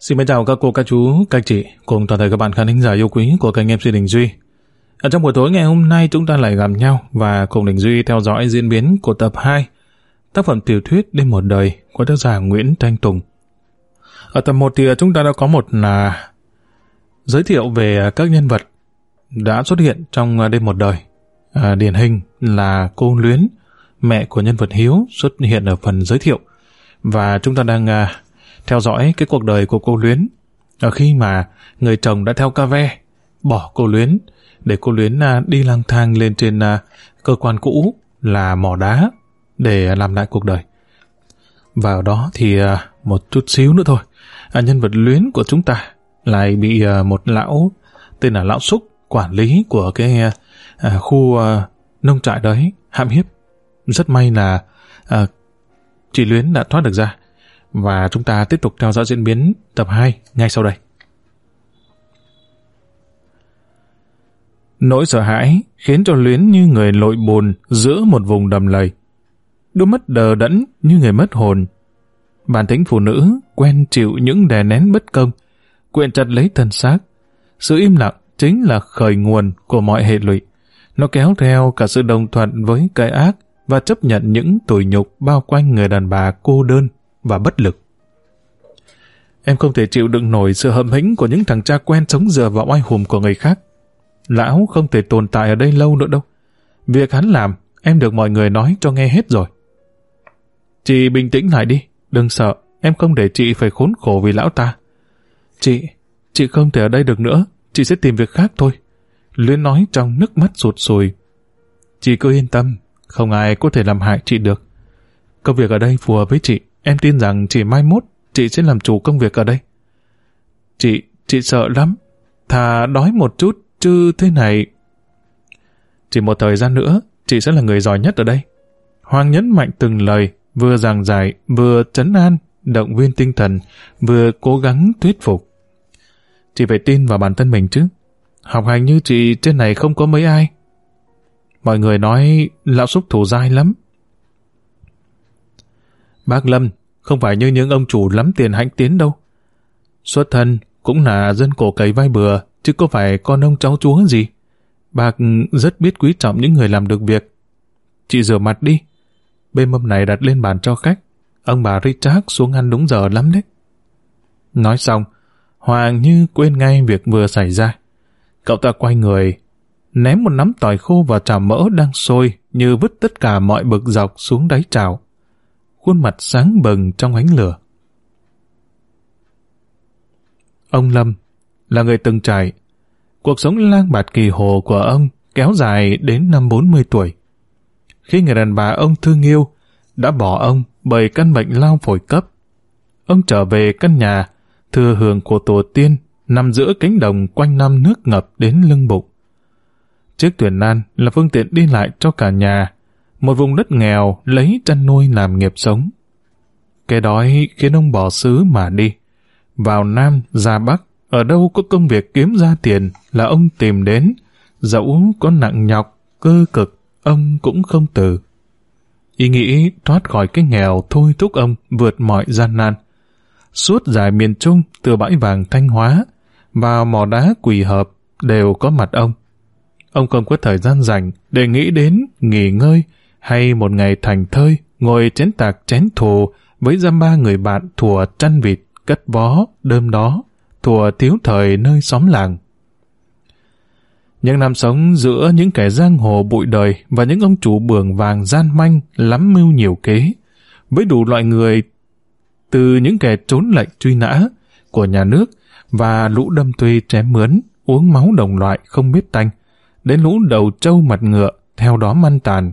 Xin chào các cô, các chú, các chị, cùng toàn thể các bạn khán thính giả yêu quý của kênh MC Đình Duy. Ở trong buổi tối ngày hôm nay chúng ta lại gặp nhau và cùng Đình Duy theo dõi diễn biến của tập 2 tác phẩm tiểu thuyết Đêm một đời của tác giả Nguyễn Thanh Tùng. Ở tập 1 thì chúng ta đã có một là giới thiệu về các nhân vật đã xuất hiện trong Đêm một đời. À, điển hình là cô Luyến, mẹ của nhân vật Hiếu xuất hiện ở phần giới thiệu và chúng ta đang à, theo dõi cái cuộc đời của cô Luyến. Ở khi mà người chồng đã theo ca ve, bỏ cô Luyến, để cô Luyến à, đi lang thang lên trên à, cơ quan cũ là mỏ đá để làm lại cuộc đời. Và ở đó thì à, một chút xíu nữa thôi, nhân vật Luyến của chúng ta lại bị một lão tên là Lão Xúc, quản lý của cái khu nông trại đấy, hãm hiếp. Rất may là chị Luyến đã thoát được ra và chúng ta tiếp tục theo dõi diễn biến tập 2 ngay sau đây. Nỗi sợ hãi khiến cho Luyến như người lội bùn giữa một vùng đầm lầy. Đôi mắt đờ đẫn như người mất hồn. Bản tính phụ nữ quen chịu những đè nén bất công, quyện chặt lấy thân xác. Sự im lặng chính là khởi nguồn của mọi hệ lụy. Nó kéo theo cả sự đồng thuận với cái ác và chấp nhận những tủi nhục bao quanh người đàn bà cô đơn và bất lực. Em không thể chịu đựng nổi sự hâm hĩnh của những thằng cha quen sống dựa vào oai hùm của người khác. Lão không thể tồn tại ở đây lâu nữa đâu. Việc hắn làm, em được mọi người nói cho nghe hết rồi. Chị bình tĩnh lại đi, đừng sợ, em không để chị phải khốn khổ vì lão ta. Chị, chị không thể ở đây được nữa, chị sẽ tìm việc khác thôi. Luyến nói trong nước mắt sụt sùi. Chị cứ yên tâm, không ai có thể làm hại chị được. Công việc ở đây phù hợp với chị, Em tin rằng chỉ mai mốt chị sẽ làm chủ công việc ở đây. Chị, chị sợ lắm. Thà đói một chút, chứ thế này... Chỉ một thời gian nữa, chị sẽ là người giỏi nhất ở đây. Hoàng nhấn mạnh từng lời, vừa giảng giải, vừa trấn an, động viên tinh thần, vừa cố gắng thuyết phục. Chị phải tin vào bản thân mình chứ. Học hành như chị trên này không có mấy ai. Mọi người nói lão xúc thủ dai lắm. Bác Lâm, không phải như những ông chủ lắm tiền hãnh tiến đâu. Xuất thân cũng là dân cổ cấy vai bừa, chứ có phải con ông cháu chúa gì. Bạc rất biết quý trọng những người làm được việc. Chị rửa mặt đi. Bê mâm này đặt lên bàn cho khách. Ông bà Richard xuống ăn đúng giờ lắm đấy. Nói xong, Hoàng như quên ngay việc vừa xảy ra. Cậu ta quay người, ném một nắm tỏi khô vào chảo mỡ đang sôi như vứt tất cả mọi bực dọc xuống đáy chảo khuôn mặt sáng bừng trong ánh lửa. Ông Lâm là người từng trải. Cuộc sống lang bạt kỳ hồ của ông kéo dài đến năm 40 tuổi. Khi người đàn bà ông thương yêu đã bỏ ông bởi căn bệnh lao phổi cấp. Ông trở về căn nhà thừa hưởng của tổ tiên nằm giữa cánh đồng quanh năm nước ngập đến lưng bụng. Chiếc thuyền nan là phương tiện đi lại cho cả nhà một vùng đất nghèo lấy chăn nuôi làm nghiệp sống. Cái đói khiến ông bỏ xứ mà đi. Vào Nam, ra Bắc, ở đâu có công việc kiếm ra tiền là ông tìm đến, dẫu có nặng nhọc, cơ cực, ông cũng không từ. Ý nghĩ thoát khỏi cái nghèo thôi thúc ông vượt mọi gian nan. Suốt dài miền Trung từ bãi vàng Thanh Hóa vào mỏ đá quỳ hợp đều có mặt ông. Ông không có thời gian dành để nghĩ đến nghỉ ngơi hay một ngày thành thơi ngồi chén tạc chén thù với dăm ba người bạn thùa chăn vịt, cất vó, đơm đó, thùa thiếu thời nơi xóm làng. Những năm sống giữa những kẻ giang hồ bụi đời và những ông chủ bường vàng gian manh lắm mưu nhiều kế, với đủ loại người từ những kẻ trốn lệnh truy nã của nhà nước và lũ đâm thuê chém mướn, uống máu đồng loại không biết tanh, đến lũ đầu trâu mặt ngựa theo đó măn tàn,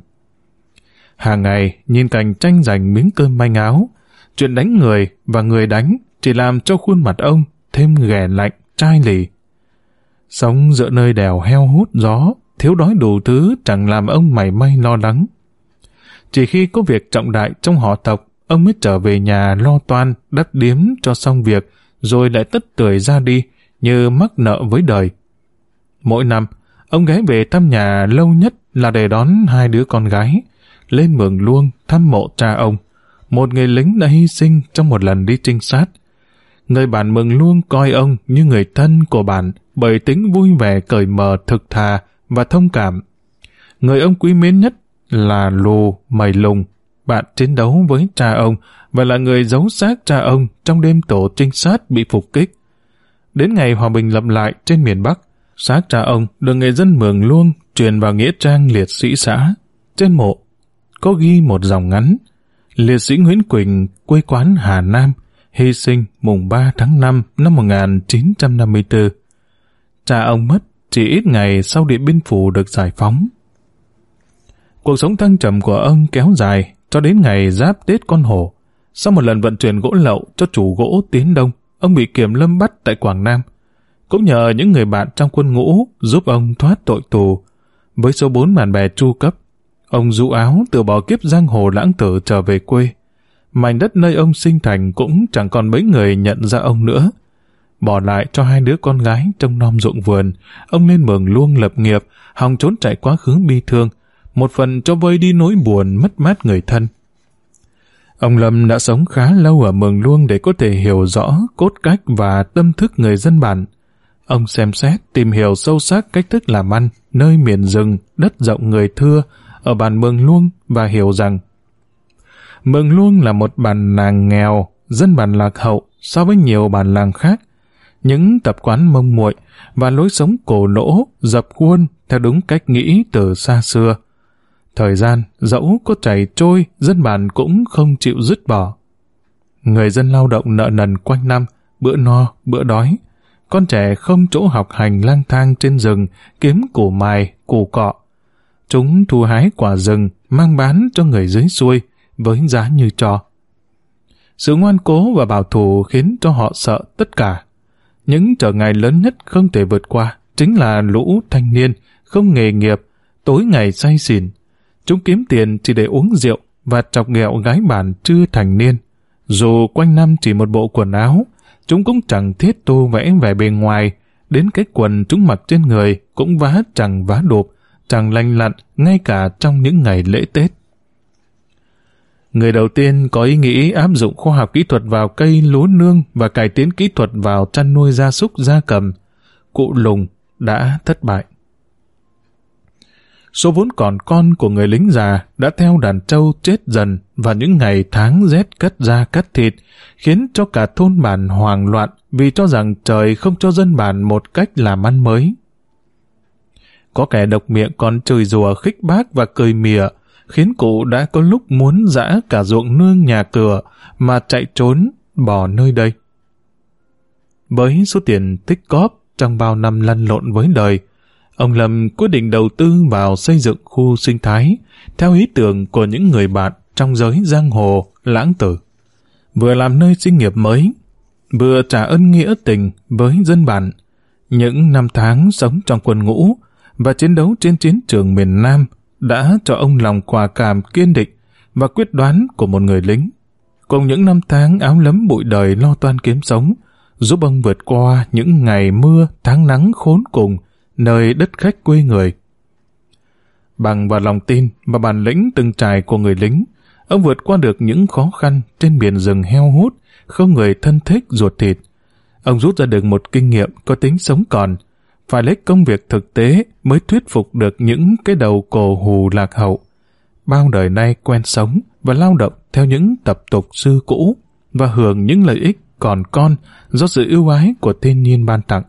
Hàng ngày, nhìn cảnh tranh giành miếng cơm manh áo, chuyện đánh người và người đánh chỉ làm cho khuôn mặt ông thêm ghẻ lạnh, chai lì. Sống giữa nơi đèo heo hút gió, thiếu đói đủ thứ chẳng làm ông mảy may lo lắng. Chỉ khi có việc trọng đại trong họ tộc, ông mới trở về nhà lo toan, đắp điếm cho xong việc, rồi lại tất tưởi ra đi, như mắc nợ với đời. Mỗi năm, ông ghé về thăm nhà lâu nhất là để đón hai đứa con gái, lên mường luông thăm mộ cha ông, một người lính đã hy sinh trong một lần đi trinh sát. Người bạn mừng luôn coi ông như người thân của bạn bởi tính vui vẻ cởi mở thực thà và thông cảm. Người ông quý mến nhất là lù mày lùng, bạn chiến đấu với cha ông và là người giấu xác cha ông trong đêm tổ trinh sát bị phục kích. Đến ngày hòa bình lập lại trên miền Bắc, xác cha ông được người dân Mường Luông truyền vào nghĩa trang liệt sĩ xã. Trên mộ có ghi một dòng ngắn. Liệt sĩ Nguyễn Quỳnh, quê quán Hà Nam, hy sinh mùng 3 tháng 5 năm 1954. Cha ông mất chỉ ít ngày sau Điện Biên Phủ được giải phóng. Cuộc sống thăng trầm của ông kéo dài cho đến ngày giáp Tết Con Hổ. Sau một lần vận chuyển gỗ lậu cho chủ gỗ Tiến Đông, ông bị kiểm lâm bắt tại Quảng Nam. Cũng nhờ những người bạn trong quân ngũ giúp ông thoát tội tù. Với số bốn bạn bè tru cấp, ông rũ áo từ bỏ kiếp giang hồ lãng tử trở về quê. Mảnh đất nơi ông sinh thành cũng chẳng còn mấy người nhận ra ông nữa. Bỏ lại cho hai đứa con gái trong nom ruộng vườn, ông lên mường luông lập nghiệp, hòng trốn chạy quá khứ bi thương, một phần cho vơi đi nỗi buồn mất mát người thân. Ông Lâm đã sống khá lâu ở Mường Luông để có thể hiểu rõ cốt cách và tâm thức người dân bản. Ông xem xét, tìm hiểu sâu sắc cách thức làm ăn, nơi miền rừng, đất rộng người thưa, ở bản Mường Luông và hiểu rằng Mường Luông là một bản làng nghèo, dân bản lạc hậu so với nhiều bản làng khác. Những tập quán mông muội và lối sống cổ lỗ, dập khuôn theo đúng cách nghĩ từ xa xưa. Thời gian, dẫu có chảy trôi, dân bản cũng không chịu dứt bỏ. Người dân lao động nợ nần quanh năm, bữa no, bữa đói. Con trẻ không chỗ học hành lang thang trên rừng, kiếm củ mài, củ cọ. Chúng thu hái quả rừng, mang bán cho người dưới xuôi, với giá như trò. Sự ngoan cố và bảo thủ khiến cho họ sợ tất cả. Những trở ngại lớn nhất không thể vượt qua chính là lũ thanh niên, không nghề nghiệp, tối ngày say xỉn, Chúng kiếm tiền chỉ để uống rượu và chọc ghẹo gái bản chưa thành niên. Dù quanh năm chỉ một bộ quần áo, chúng cũng chẳng thiết tô vẽ vẻ bề ngoài, đến cái quần chúng mặc trên người cũng vá chẳng vá đột, chẳng lành lặn ngay cả trong những ngày lễ Tết. Người đầu tiên có ý nghĩ áp dụng khoa học kỹ thuật vào cây lúa nương và cải tiến kỹ thuật vào chăn nuôi gia súc gia cầm. Cụ Lùng đã thất bại số vốn còn con của người lính già đã theo đàn trâu chết dần và những ngày tháng rét cắt da cắt thịt, khiến cho cả thôn bản hoang loạn vì cho rằng trời không cho dân bản một cách làm ăn mới. Có kẻ độc miệng còn chửi rùa khích bác và cười mỉa, khiến cụ đã có lúc muốn dã cả ruộng nương nhà cửa mà chạy trốn, bỏ nơi đây. Với số tiền tích cóp trong bao năm lăn lộn với đời, Ông Lâm quyết định đầu tư vào xây dựng khu sinh thái theo ý tưởng của những người bạn trong giới giang hồ, lãng tử. Vừa làm nơi sinh nghiệp mới, vừa trả ơn nghĩa tình với dân bản. Những năm tháng sống trong quân ngũ và chiến đấu trên chiến trường miền Nam đã cho ông lòng quả cảm kiên định và quyết đoán của một người lính. Cùng những năm tháng áo lấm bụi đời lo toan kiếm sống, giúp ông vượt qua những ngày mưa, tháng nắng khốn cùng, nơi đất khách quê người. Bằng vào lòng tin và bản lĩnh từng trải của người lính, ông vượt qua được những khó khăn trên biển rừng heo hút, không người thân thích ruột thịt. Ông rút ra được một kinh nghiệm có tính sống còn, phải lấy công việc thực tế mới thuyết phục được những cái đầu cổ hù lạc hậu. Bao đời nay quen sống và lao động theo những tập tục sư cũ và hưởng những lợi ích còn con do sự ưu ái của thiên nhiên ban tặng.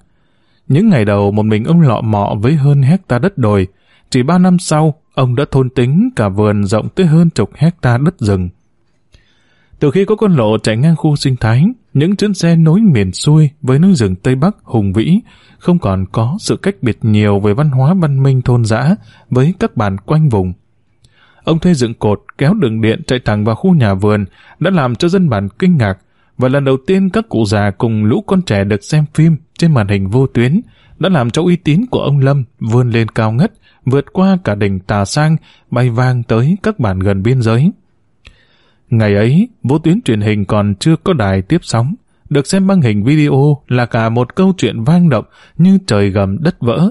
Những ngày đầu một mình ông lọ mọ với hơn hecta đất đồi, chỉ ba năm sau, ông đã thôn tính cả vườn rộng tới hơn chục hecta đất rừng. Từ khi có con lộ chạy ngang khu sinh thái, những chuyến xe nối miền xuôi với núi rừng Tây Bắc hùng vĩ không còn có sự cách biệt nhiều về văn hóa văn minh thôn dã với các bản quanh vùng. Ông thuê dựng cột kéo đường điện chạy thẳng vào khu nhà vườn đã làm cho dân bản kinh ngạc và lần đầu tiên các cụ già cùng lũ con trẻ được xem phim trên màn hình vô tuyến đã làm cho uy tín của ông Lâm vươn lên cao ngất, vượt qua cả đỉnh Tà Sang, bay vang tới các bản gần biên giới. Ngày ấy, vô tuyến truyền hình còn chưa có đài tiếp sóng, được xem băng hình video là cả một câu chuyện vang động như trời gầm đất vỡ.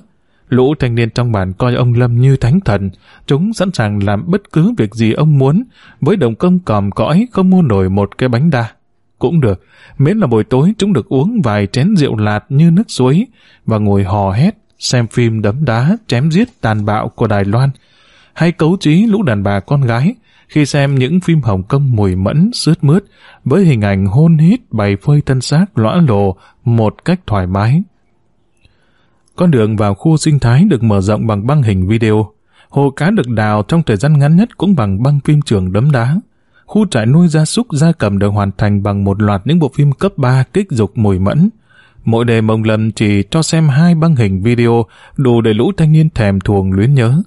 Lũ thanh niên trong bản coi ông Lâm như thánh thần, chúng sẵn sàng làm bất cứ việc gì ông muốn, với đồng công còm cõi không mua nổi một cái bánh đa. cũng được, miễn là buổi tối chúng được uống vài chén rượu lạt như nước suối và ngồi hò hét, xem phim đấm đá, chém giết tàn bạo của Đài Loan, hay cấu trí lũ đàn bà con gái khi xem những phim Hồng Kông mùi mẫn, sướt mướt với hình ảnh hôn hít bày phơi thân xác lõa lồ một cách thoải mái. Con đường vào khu sinh thái được mở rộng bằng băng hình video. Hồ cá được đào trong thời gian ngắn nhất cũng bằng băng phim trường đấm đá. Khu trại nuôi gia súc gia cầm được hoàn thành bằng một loạt những bộ phim cấp 3 kích dục mùi mẫn. Mỗi đề mông lầm chỉ cho xem hai băng hình video đủ để lũ thanh niên thèm thuồng luyến nhớ.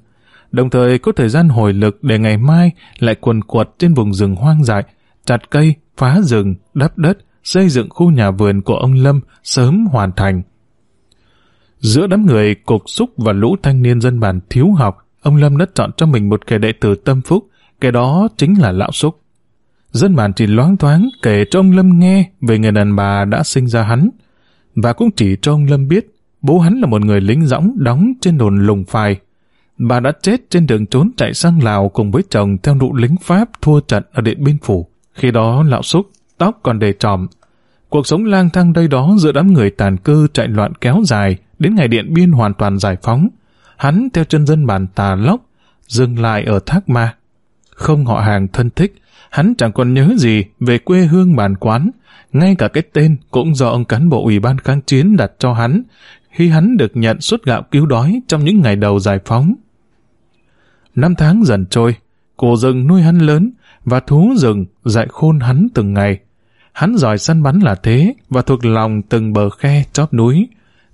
Đồng thời có thời gian hồi lực để ngày mai lại quần quật trên vùng rừng hoang dại, chặt cây, phá rừng, đắp đất, xây dựng khu nhà vườn của ông Lâm sớm hoàn thành. Giữa đám người cục xúc và lũ thanh niên dân bản thiếu học, ông Lâm đã chọn cho mình một kẻ đệ tử tâm phúc, kẻ đó chính là Lão Xúc. Dân bản chỉ loáng thoáng kể cho ông Lâm nghe về người đàn bà đã sinh ra hắn, và cũng chỉ cho ông Lâm biết bố hắn là một người lính dõng đóng trên đồn lùng phài. Bà đã chết trên đường trốn chạy sang Lào cùng với chồng theo nụ lính Pháp thua trận ở Điện Biên Phủ. Khi đó Lão Xúc, tóc còn để tròm. Cuộc sống lang thang đây đó giữa đám người tàn cư chạy loạn kéo dài, đến ngày Điện Biên hoàn toàn giải phóng, hắn theo chân dân bản tà lóc, dừng lại ở Thác Ma. Không họ hàng thân thích, hắn chẳng còn nhớ gì về quê hương bản quán, ngay cả cái tên cũng do ông cán bộ ủy ban kháng chiến đặt cho hắn, khi hắn được nhận suất gạo cứu đói trong những ngày đầu giải phóng. Năm tháng dần trôi, cổ rừng nuôi hắn lớn, và thú rừng dạy khôn hắn từng ngày. Hắn giỏi săn bắn là thế, và thuộc lòng từng bờ khe chót núi,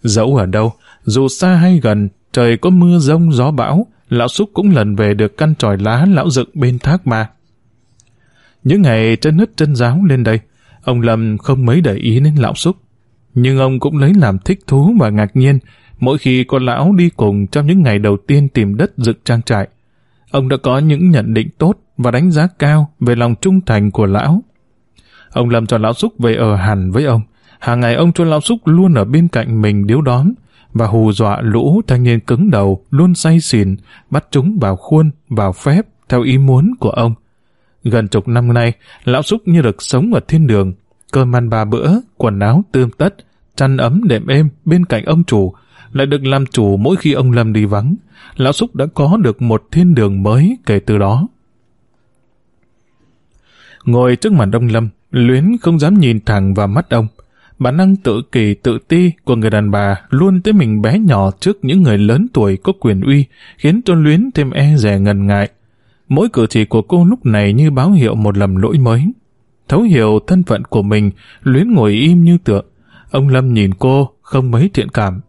Dẫu ở đâu, dù xa hay gần, trời có mưa rông gió bão, lão Xúc cũng lần về được căn tròi lá lão dựng bên thác ma. Những ngày chân nứt chân giáo lên đây, ông Lâm không mấy để ý đến lão Xúc. Nhưng ông cũng lấy làm thích thú và ngạc nhiên mỗi khi con lão đi cùng trong những ngày đầu tiên tìm đất dựng trang trại. Ông đã có những nhận định tốt và đánh giá cao về lòng trung thành của lão. Ông Lâm cho lão Xúc về ở hẳn với ông, Hàng ngày ông cho lão Xúc luôn ở bên cạnh mình điếu đón và hù dọa lũ thanh niên cứng đầu luôn say xỉn bắt chúng vào khuôn, vào phép theo ý muốn của ông. Gần chục năm nay, lão Xúc như được sống ở thiên đường, cơm ăn ba bữa, quần áo tươm tất, chăn ấm đệm êm bên cạnh ông chủ, lại được làm chủ mỗi khi ông Lâm đi vắng. Lão Xúc đã có được một thiên đường mới kể từ đó. Ngồi trước mặt ông Lâm, Luyến không dám nhìn thẳng vào mắt ông bản năng tự kỳ tự ti của người đàn bà luôn thấy mình bé nhỏ trước những người lớn tuổi có quyền uy, khiến cho Luyến thêm e dè ngần ngại. Mỗi cử chỉ của cô lúc này như báo hiệu một lầm lỗi mới. Thấu hiểu thân phận của mình, Luyến ngồi im như tượng. Ông Lâm nhìn cô, không mấy thiện cảm.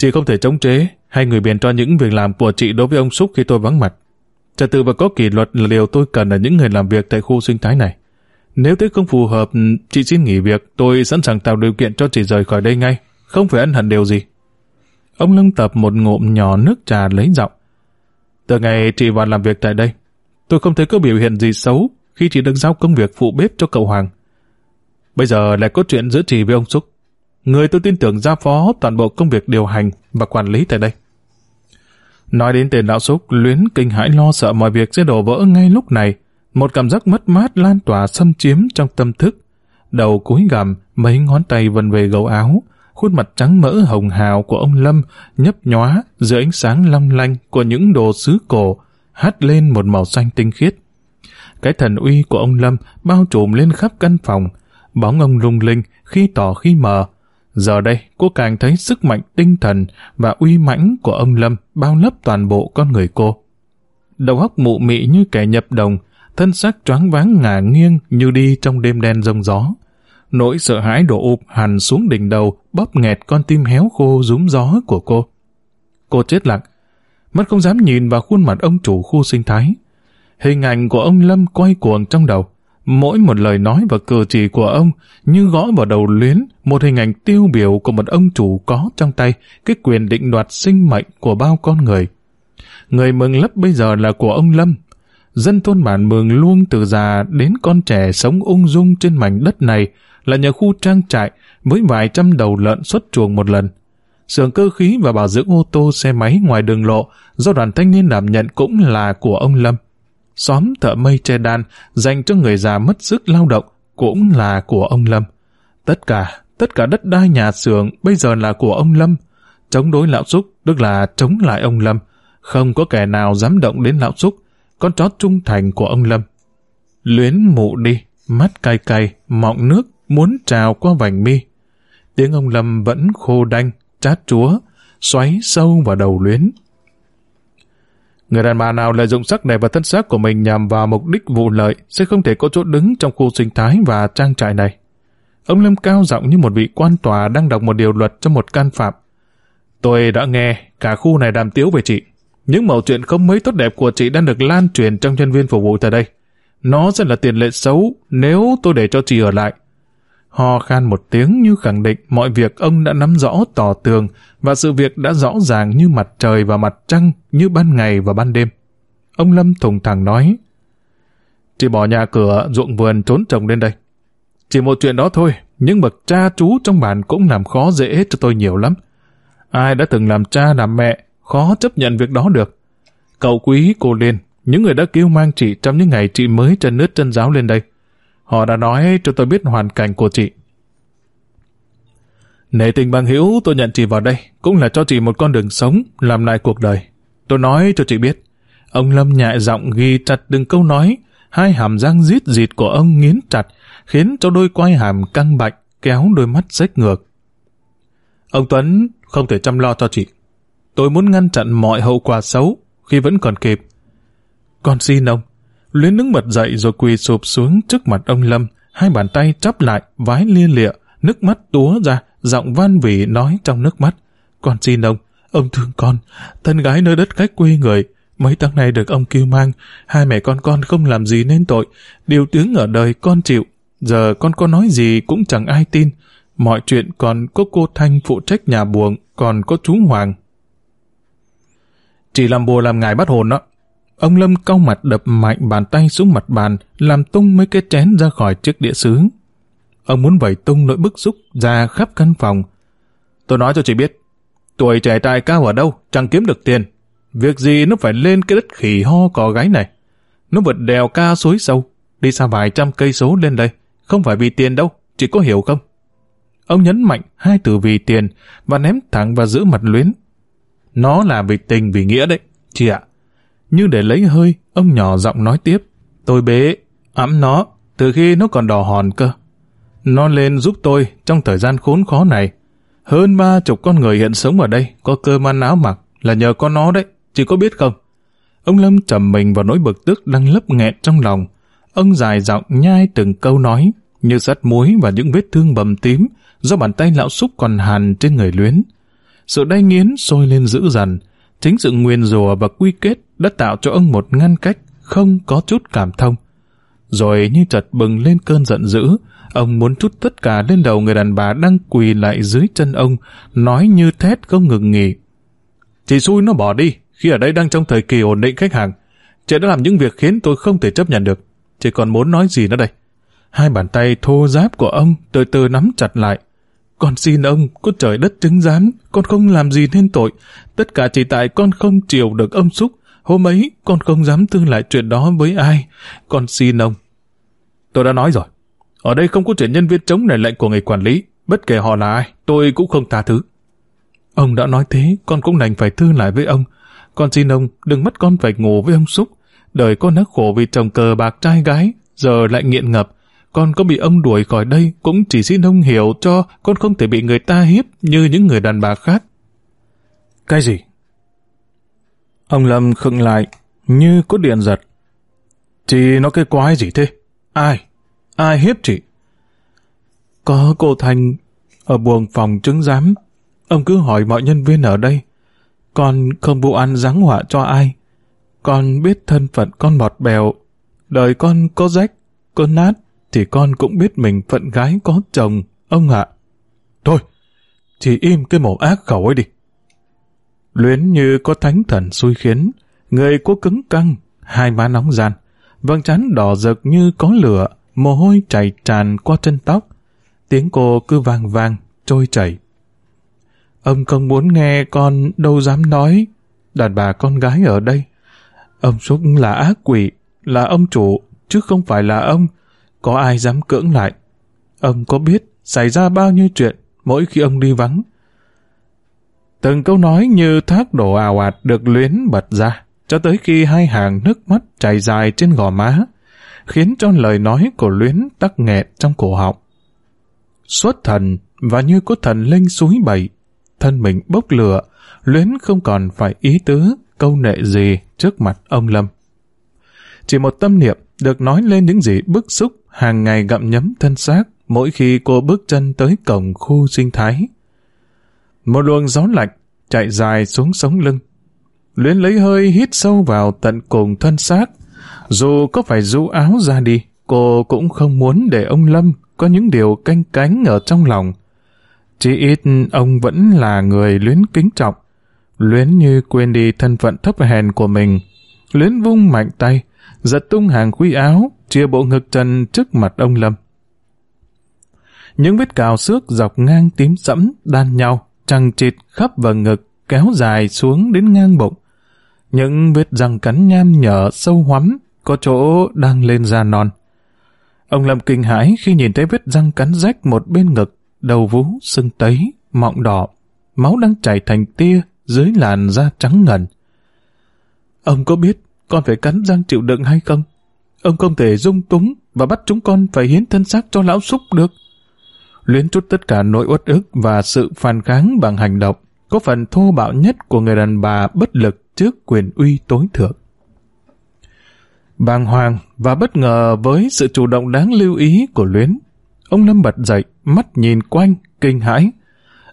Chị không thể chống chế hay người biện cho những việc làm của chị đối với ông Xúc khi tôi vắng mặt. Trật tự và có kỷ luật là điều tôi cần ở những người làm việc tại khu sinh thái này. Nếu thế không phù hợp, chị xin nghỉ việc, tôi sẵn sàng tạo điều kiện cho chị rời khỏi đây ngay, không phải ân hận điều gì. Ông lâm tập một ngụm nhỏ nước trà lấy giọng. Từ ngày chị vào làm việc tại đây, tôi không thấy có biểu hiện gì xấu khi chị được giao công việc phụ bếp cho cậu Hoàng. Bây giờ lại có chuyện giữa chị với ông Xúc. Người tôi tin tưởng giao phó toàn bộ công việc điều hành và quản lý tại đây. Nói đến tiền lão Xúc, luyến kinh hãi lo sợ mọi việc sẽ đổ vỡ ngay lúc này. Một cảm giác mất mát lan tỏa xâm chiếm trong tâm thức. Đầu cúi gằm, mấy ngón tay vần về gấu áo, khuôn mặt trắng mỡ hồng hào của ông Lâm nhấp nhóa dưới ánh sáng long lanh của những đồ sứ cổ, hắt lên một màu xanh tinh khiết. Cái thần uy của ông Lâm bao trùm lên khắp căn phòng, bóng ông lung linh khi tỏ khi mờ. Giờ đây, cô càng thấy sức mạnh tinh thần và uy mãnh của ông Lâm bao lấp toàn bộ con người cô. Đầu óc mụ mị như kẻ nhập đồng, thân xác choáng váng ngả nghiêng như đi trong đêm đen rông gió. Nỗi sợ hãi đổ ụp hẳn xuống đỉnh đầu, bóp nghẹt con tim héo khô rúm gió của cô. Cô chết lặng, mắt không dám nhìn vào khuôn mặt ông chủ khu sinh thái. Hình ảnh của ông Lâm quay cuồng trong đầu. Mỗi một lời nói và cử chỉ của ông như gõ vào đầu luyến một hình ảnh tiêu biểu của một ông chủ có trong tay cái quyền định đoạt sinh mệnh của bao con người. Người mừng lấp bây giờ là của ông Lâm, dân thôn bản mường luôn từ già đến con trẻ sống ung dung trên mảnh đất này là nhờ khu trang trại với vài trăm đầu lợn xuất chuồng một lần. Sưởng cơ khí và bảo dưỡng ô tô xe máy ngoài đường lộ do đoàn thanh niên đảm nhận cũng là của ông Lâm xóm thợ mây che đan dành cho người già mất sức lao động cũng là của ông Lâm. Tất cả, tất cả đất đai nhà xưởng bây giờ là của ông Lâm. Chống đối lão Xúc tức là chống lại ông Lâm. Không có kẻ nào dám động đến lão Xúc, con chó trung thành của ông Lâm. Luyến mụ đi, mắt cay cay, mọng nước, muốn trào qua vành mi. Tiếng ông Lâm vẫn khô đanh, chát chúa, xoáy sâu vào đầu luyến. Người đàn bà nào lợi dụng sắc đẹp và thân xác của mình nhằm vào mục đích vụ lợi sẽ không thể có chỗ đứng trong khu sinh thái và trang trại này. Ông Lâm cao giọng như một vị quan tòa đang đọc một điều luật cho một can phạm. Tôi đã nghe cả khu này đàm tiếu về chị. Những mẩu chuyện không mấy tốt đẹp của chị đang được lan truyền trong nhân viên phục vụ tại đây. Nó sẽ là tiền lệ xấu nếu tôi để cho chị ở lại. Ho khan một tiếng như khẳng định mọi việc ông đã nắm rõ tỏ tường và sự việc đã rõ ràng như mặt trời và mặt trăng, như ban ngày và ban đêm. Ông Lâm thùng thẳng nói, Chị bỏ nhà cửa, ruộng vườn trốn chồng lên đây. Chỉ một chuyện đó thôi, nhưng bậc cha chú trong bản cũng làm khó dễ cho tôi nhiều lắm. Ai đã từng làm cha làm mẹ, khó chấp nhận việc đó được. Cậu quý, cô Liên, những người đã kêu mang chị trong những ngày chị mới chân nước chân giáo lên đây. Họ đã nói cho tôi biết hoàn cảnh của chị. Nể tình bằng hữu tôi nhận chị vào đây, cũng là cho chị một con đường sống, làm lại cuộc đời. Tôi nói cho chị biết. Ông Lâm nhại giọng ghi chặt từng câu nói, hai hàm răng rít rịt của ông nghiến chặt, khiến cho đôi quai hàm căng bạch, kéo đôi mắt rách ngược. Ông Tuấn không thể chăm lo cho chị. Tôi muốn ngăn chặn mọi hậu quả xấu khi vẫn còn kịp. Con xin ông, Luyến đứng bật dậy rồi quỳ sụp xuống trước mặt ông Lâm, hai bàn tay chắp lại, vái lia lịa, nước mắt túa ra, giọng van vỉ nói trong nước mắt. Con xin ông, ông thương con, thân gái nơi đất khách quê người, mấy tháng nay được ông kêu mang, hai mẹ con con không làm gì nên tội, điều tiếng ở đời con chịu, giờ con có nói gì cũng chẳng ai tin, mọi chuyện còn có cô Thanh phụ trách nhà buồng, còn có chú Hoàng. Chỉ làm bùa làm ngài bắt hồn đó. Ông Lâm cau mặt đập mạnh bàn tay xuống mặt bàn, làm tung mấy cái chén ra khỏi chiếc đĩa sứ. Ông muốn vẩy tung nỗi bức xúc ra khắp căn phòng. Tôi nói cho chị biết, tuổi trẻ trai cao ở đâu, chẳng kiếm được tiền. Việc gì nó phải lên cái đất khỉ ho cò gáy này. Nó vượt đèo ca suối sâu, đi xa vài trăm cây số lên đây. Không phải vì tiền đâu, chị có hiểu không? Ông nhấn mạnh hai từ vì tiền và ném thẳng vào giữa mặt luyến. Nó là vì tình vì nghĩa đấy, chị ạ. Như để lấy hơi, ông nhỏ giọng nói tiếp. Tôi bế, ẵm nó, từ khi nó còn đỏ hòn cơ. Nó lên giúp tôi trong thời gian khốn khó này. Hơn ba chục con người hiện sống ở đây, có cơm ăn áo mặc, là nhờ con nó đấy, chỉ có biết không? Ông Lâm trầm mình vào nỗi bực tức đang lấp nghẹn trong lòng. Ông dài giọng nhai từng câu nói, như sắt muối và những vết thương bầm tím do bàn tay lão xúc còn hàn trên người luyến. Sự đay nghiến sôi lên dữ dằn, chính sự nguyên rùa và quy kết đã tạo cho ông một ngăn cách không có chút cảm thông. Rồi như chợt bừng lên cơn giận dữ, ông muốn chút tất cả lên đầu người đàn bà đang quỳ lại dưới chân ông, nói như thét không ngừng nghỉ. Chị xui nó bỏ đi, khi ở đây đang trong thời kỳ ổn định khách hàng. Chị đã làm những việc khiến tôi không thể chấp nhận được. Chị còn muốn nói gì nữa đây? Hai bàn tay thô giáp của ông từ từ nắm chặt lại. Con xin ông, có trời đất chứng giám, con không làm gì nên tội. Tất cả chỉ tại con không chịu được ông Xúc. Hôm ấy, con không dám thương lại chuyện đó với ai. Con xin ông. Tôi đã nói rồi. Ở đây không có chuyện nhân viên chống này lệnh của người quản lý. Bất kể họ là ai, tôi cũng không tha thứ. Ông đã nói thế, con cũng đành phải thương lại với ông. Con xin ông, đừng mất con phải ngủ với ông Xúc. Đời con đã khổ vì chồng cờ bạc trai gái, giờ lại nghiện ngập con có bị ông đuổi khỏi đây cũng chỉ xin ông hiểu cho con không thể bị người ta hiếp như những người đàn bà khác. Cái gì? Ông Lâm khựng lại, như có điện giật. Chị nó cái quái gì thế? Ai? Ai hiếp chị? Có cô Thanh ở buồng phòng chứng giám. Ông cứ hỏi mọi nhân viên ở đây. Con không vụ ăn giáng họa cho ai. Con biết thân phận con bọt bèo. Đời con có rách, có nát, thì con cũng biết mình phận gái có chồng, ông ạ. Thôi, chị im cái mồm ác khẩu ấy đi. Luyến như có thánh thần xui khiến, người cô cứng căng, hai má nóng gian, vầng trán đỏ rực như có lửa, mồ hôi chảy tràn qua chân tóc. Tiếng cô cứ vang vang, trôi chảy. Ông không muốn nghe con đâu dám nói, đàn bà con gái ở đây. Ông Xúc là ác quỷ, là ông chủ, chứ không phải là ông. Có ai dám cưỡng lại? Ông có biết xảy ra bao nhiêu chuyện mỗi khi ông đi vắng? Từng câu nói như thác đổ ào ạt được luyến bật ra, cho tới khi hai hàng nước mắt chảy dài trên gò má, khiến cho lời nói của luyến tắc nghẹt trong cổ họng. Xuất thần và như có thần linh suối bầy, thân mình bốc lửa, luyến không còn phải ý tứ, câu nệ gì trước mặt ông Lâm. Chỉ một tâm niệm được nói lên những gì bức xúc hàng ngày gặm nhấm thân xác mỗi khi cô bước chân tới cổng khu sinh thái. Một luồng gió lạnh chạy dài xuống sống lưng. Luyến lấy hơi hít sâu vào tận cùng thân xác. Dù có phải rũ áo ra đi, cô cũng không muốn để ông Lâm có những điều canh cánh ở trong lòng. Chỉ ít ông vẫn là người luyến kính trọng. Luyến như quên đi thân phận thấp hèn của mình. Luyến vung mạnh tay, giật tung hàng khuy áo, chia bộ ngực trần trước mặt ông Lâm. Những vết cào xước dọc ngang tím sẫm đan nhau, trăng chịt khắp vào ngực, kéo dài xuống đến ngang bụng. Những vết răng cắn nham nhở sâu hoắm, có chỗ đang lên da non. Ông Lâm kinh hãi khi nhìn thấy vết răng cắn rách một bên ngực, đầu vú, sưng tấy, mọng đỏ, máu đang chảy thành tia dưới làn da trắng ngần. Ông có biết con phải cắn răng chịu đựng hay không? Ông không thể dung túng và bắt chúng con phải hiến thân xác cho lão súc được. Luyến chút tất cả nỗi uất ức và sự phản kháng bằng hành động, có phần thô bạo nhất của người đàn bà bất lực trước quyền uy tối thượng. Bàng hoàng và bất ngờ với sự chủ động đáng lưu ý của Luyến. Ông Lâm bật dậy, mắt nhìn quanh, kinh hãi.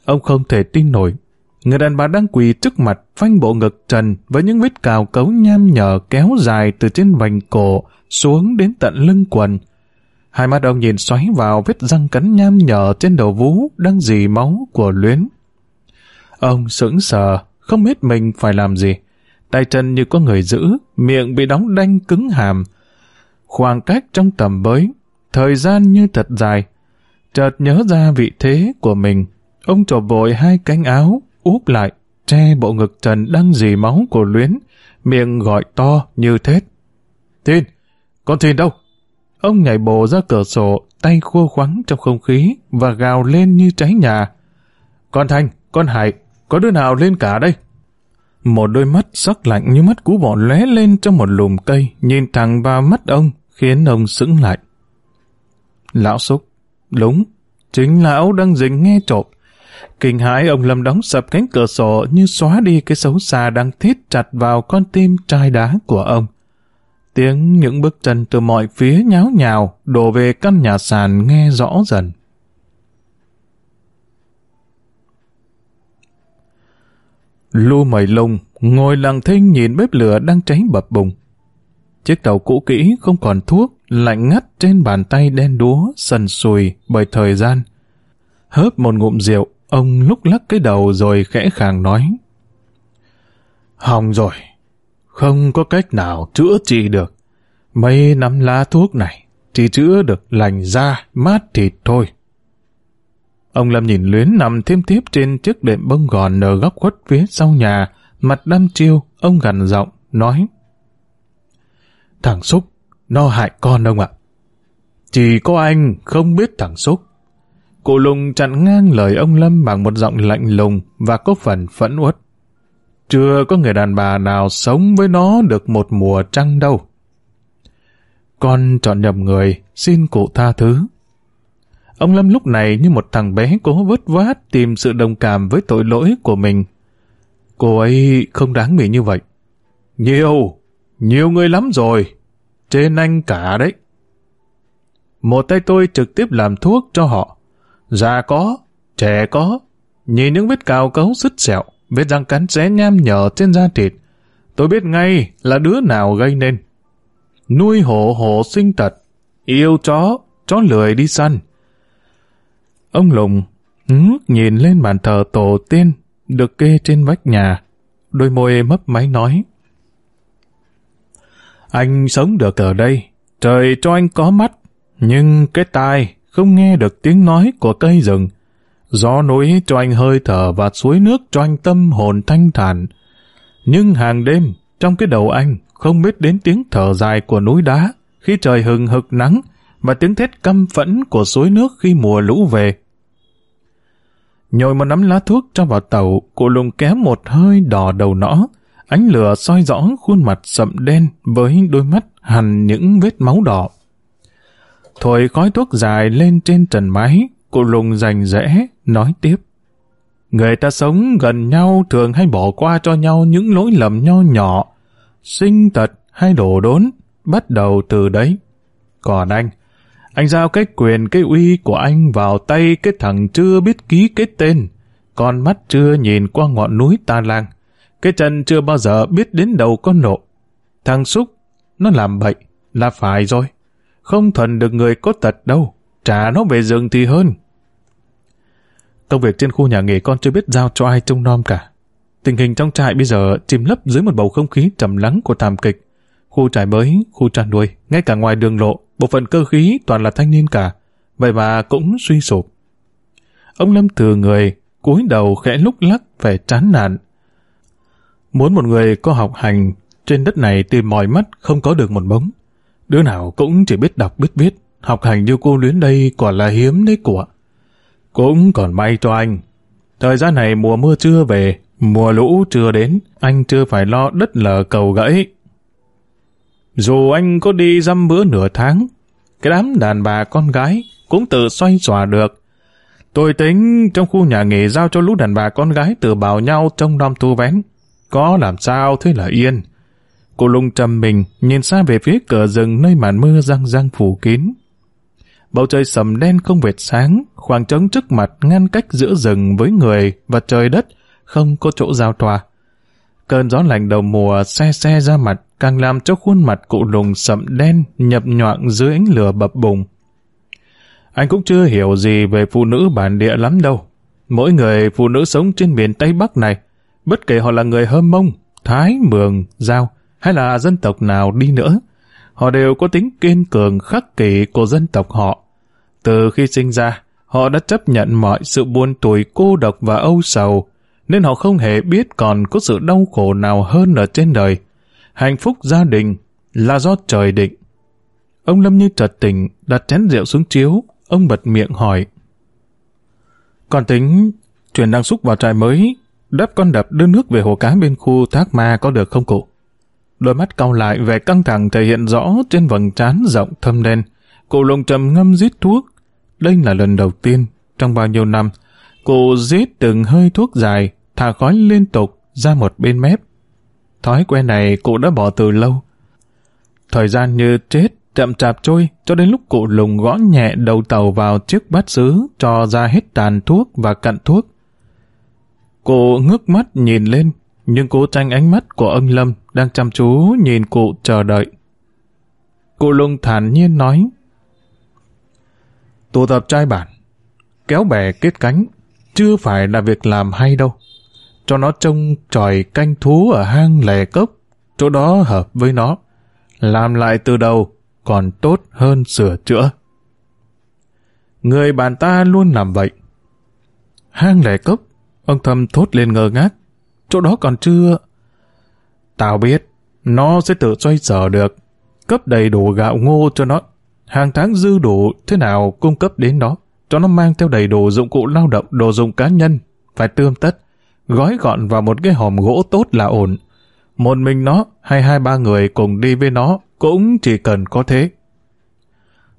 Ông không thể tin nổi. Người đàn bà đang quỳ trước mặt phanh bộ ngực trần với những vết cào cấu nham nhở kéo dài từ trên vành cổ xuống đến tận lưng quần. Hai mắt ông nhìn xoáy vào vết răng cắn nham nhở trên đầu vú đang dì máu của Luyến. Ông sững sờ, không biết mình phải làm gì. Tay chân như có người giữ, miệng bị đóng đanh cứng hàm. Khoảng cách trong tầm bới, thời gian như thật dài. Chợt nhớ ra vị thế của mình, ông trộp vội hai cánh áo, úp lại, che bộ ngực trần đang dì máu của Luyến, miệng gọi to như thét. Tin, con Tin đâu? Ông nhảy bổ ra cửa sổ, tay khua khoắng trong không khí và gào lên như cháy nhà. Con Thanh, con Hải, có đứa nào lên cả đây? Một đôi mắt sắc lạnh như mắt cú bọ lóe lên trong một lùm cây, nhìn thẳng vào mắt ông, khiến ông sững lại. Lão Xúc, đúng, chính lão đang dình nghe trộm. Kinh hãi ông Lâm đóng sập cánh cửa sổ như xóa đi cái xấu xa đang thiết chặt vào con tim trai đá của ông. Tiếng những bước chân từ mọi phía nháo nhào đổ về căn nhà sàn nghe rõ dần. Lu mẩy lông ngồi lặng thinh nhìn bếp lửa đang cháy bập bùng. Chiếc tàu cũ kỹ không còn thuốc, lạnh ngắt trên bàn tay đen đúa, sần sùi bởi thời gian. Hớp một ngụm rượu, ông lúc lắc cái đầu rồi khẽ khàng nói. Hỏng rồi, không có cách nào chữa trị được. Mấy nắm lá thuốc này chỉ chữa được lành da, mát thịt thôi. Ông Lâm nhìn luyến nằm thêm tiếp trên chiếc đệm bông gòn ở góc khuất phía sau nhà, mặt đăm chiêu, ông gằn giọng, nói Thằng Xúc, nó hại con ông ạ. Chỉ có anh không biết thằng Xúc. Cụ Lùng chặn ngang lời ông Lâm bằng một giọng lạnh lùng và có phần phẫn uất. Chưa có người đàn bà nào sống với nó được một mùa trăng đâu. Con chọn nhầm người, xin cụ tha thứ. Ông Lâm lúc này như một thằng bé cố vớt vát tìm sự đồng cảm với tội lỗi của mình. Cô ấy không đáng bị như vậy. Nhiều, nhiều người lắm rồi. Trên anh cả đấy. Một tay tôi trực tiếp làm thuốc cho họ. Già có, trẻ có. Nhìn những vết cào cấu sứt sẹo, vết răng cắn xé nham nhở trên da thịt. Tôi biết ngay là đứa nào gây nên. Nuôi hổ hổ sinh tật, yêu chó, chó lười đi săn. Ông Lùng ngước nhìn lên bàn thờ tổ tiên được kê trên vách nhà. Đôi môi mấp máy nói. Anh sống được ở đây, trời cho anh có mắt, nhưng cái tai không nghe được tiếng nói của cây rừng. Gió núi cho anh hơi thở và suối nước cho anh tâm hồn thanh thản. Nhưng hàng đêm, trong cái đầu anh không biết đến tiếng thở dài của núi đá khi trời hừng hực nắng và tiếng thét căm phẫn của suối nước khi mùa lũ về. Nhồi một nắm lá thuốc cho vào tàu, cụ lùng kéo một hơi đỏ đầu nõ, ánh lửa soi rõ khuôn mặt sậm đen với đôi mắt hằn những vết máu đỏ. Thổi khói thuốc dài lên trên trần mái, cụ lùng rành rẽ, nói tiếp. Người ta sống gần nhau thường hay bỏ qua cho nhau những lỗi lầm nho nhỏ, sinh tật hay đổ đốn, bắt đầu từ đấy. Còn anh, anh giao cái quyền cái uy của anh vào tay cái thằng chưa biết ký kết tên, con mắt chưa nhìn qua ngọn núi ta lang, cái chân chưa bao giờ biết đến đầu con nộ. Thằng Xúc, nó làm bậy, là phải rồi. Không thuần được người có tật đâu, trả nó về rừng thì hơn. Công việc trên khu nhà nghề con chưa biết giao cho ai trông nom cả. Tình hình trong trại bây giờ chìm lấp dưới một bầu không khí trầm lắng của thảm kịch. Khu trại mới, khu chăn nuôi, ngay cả ngoài đường lộ, bộ phận cơ khí toàn là thanh niên cả, vậy mà cũng suy sụp. Ông Lâm thừa người, cúi đầu khẽ lúc lắc vẻ chán nản. Muốn một người có học hành trên đất này tìm mỏi mắt không có được một bóng. Đứa nào cũng chỉ biết đọc biết viết, học hành như cô luyến đây quả là hiếm đấy của. Cũng còn may cho anh. Thời gian này mùa mưa chưa về, mùa lũ chưa đến, anh chưa phải lo đất lở cầu gãy. Dù anh có đi dăm bữa nửa tháng, cái đám đàn bà con gái cũng tự xoay xòa được. Tôi tính trong khu nhà nghỉ giao cho lũ đàn bà con gái tự bảo nhau trong đom thu vén. Có làm sao thế là yên. Cô lung trầm mình, nhìn xa về phía cửa rừng nơi màn mưa răng răng phủ kín. Bầu trời sầm đen không vệt sáng, khoảng trống trước mặt ngăn cách giữa rừng với người và trời đất, không có chỗ giao tòa. Cơn gió lạnh đầu mùa xe xe ra mặt, càng làm cho khuôn mặt cụ lùng sậm đen nhập nhoạng dưới ánh lửa bập bùng. Anh cũng chưa hiểu gì về phụ nữ bản địa lắm đâu. Mỗi người phụ nữ sống trên miền Tây Bắc này, bất kể họ là người Hơ Mông, Thái, Mường, Giao hay là dân tộc nào đi nữa, họ đều có tính kiên cường khắc kỷ của dân tộc họ. Từ khi sinh ra, họ đã chấp nhận mọi sự buồn tủi cô độc và âu sầu, nên họ không hề biết còn có sự đau khổ nào hơn ở trên đời. Hạnh phúc gia đình là do trời định. Ông Lâm như trật tỉnh, đặt chén rượu xuống chiếu, ông bật miệng hỏi. Còn tính, chuyển đăng xúc vào trại mới, đắp con đập đưa nước về hồ cá bên khu thác ma có được không cụ? Đôi mắt cau lại vẻ căng thẳng thể hiện rõ trên vầng trán rộng thâm đen. Cụ lồng trầm ngâm rít thuốc. Đây là lần đầu tiên, trong bao nhiêu năm, cụ rít từng hơi thuốc dài, thả khói liên tục ra một bên mép. Thói quen này cụ đã bỏ từ lâu. Thời gian như chết, chậm chạp trôi, cho đến lúc cụ lùng gõ nhẹ đầu tàu vào chiếc bát sứ, cho ra hết tàn thuốc và cặn thuốc. Cụ ngước mắt nhìn lên, nhưng cố tranh ánh mắt của ông Lâm đang chăm chú nhìn cụ chờ đợi. Cụ lung thản nhiên nói, Tụ tập trai bản, kéo bè kết cánh, chưa phải là việc làm hay đâu. Cho nó trông tròi canh thú ở hang lè cốc, chỗ đó hợp với nó. Làm lại từ đầu còn tốt hơn sửa chữa. Người bạn ta luôn làm vậy. Hang lẻ cốc, ông thầm thốt lên ngơ ngác. Chỗ đó còn chưa... Tao biết, nó sẽ tự xoay sở được. Cấp đầy đủ gạo ngô cho nó. Hàng tháng dư đủ thế nào cung cấp đến nó. Cho nó mang theo đầy đủ dụng cụ lao động, đồ dùng cá nhân. Phải tươm tất. Gói gọn vào một cái hòm gỗ tốt là ổn. Một mình nó hay hai ba người cùng đi với nó cũng chỉ cần có thế.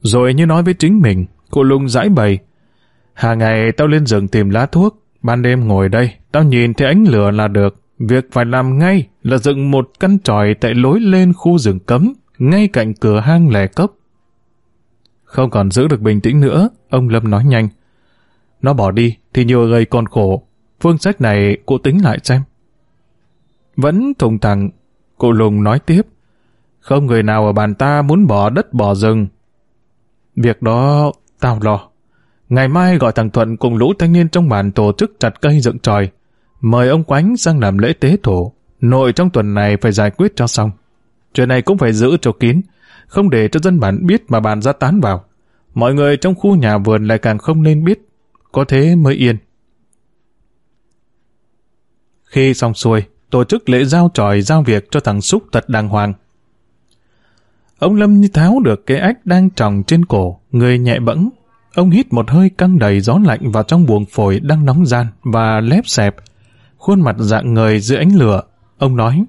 Rồi như nói với chính mình, cô lung giải bày. Hàng ngày tao lên rừng tìm lá thuốc, ban đêm ngồi đây, tao nhìn thấy ánh lửa là được. Việc phải làm ngay là dựng một căn tròi tại lối lên khu rừng cấm, ngay cạnh cửa hang lẻ cốc. Không còn giữ được bình tĩnh nữa, ông Lâm nói nhanh. Nó bỏ đi thì nhiều người còn khổ. Phương sách này cô tính lại xem. Vẫn thùng thẳng, cụ lùng nói tiếp. Không người nào ở bàn ta muốn bỏ đất bỏ rừng. Việc đó tao lo. Ngày mai gọi thằng Thuận cùng lũ thanh niên trong bàn tổ chức chặt cây dựng tròi. Mời ông Quánh sang làm lễ tế thổ. Nội trong tuần này phải giải quyết cho xong. Chuyện này cũng phải giữ cho kín. Không để cho dân bản biết mà bàn ra tán vào. Mọi người trong khu nhà vườn lại càng không nên biết. Có thế mới yên. Khi xong xuôi, tổ chức lễ giao tròi giao việc cho thằng Xúc thật đàng hoàng. Ông Lâm như tháo được cái ách đang tròng trên cổ, người nhẹ bẫng. Ông hít một hơi căng đầy gió lạnh vào trong buồng phổi đang nóng gian và lép xẹp. Khuôn mặt dạng người dưới ánh lửa. Ông nói,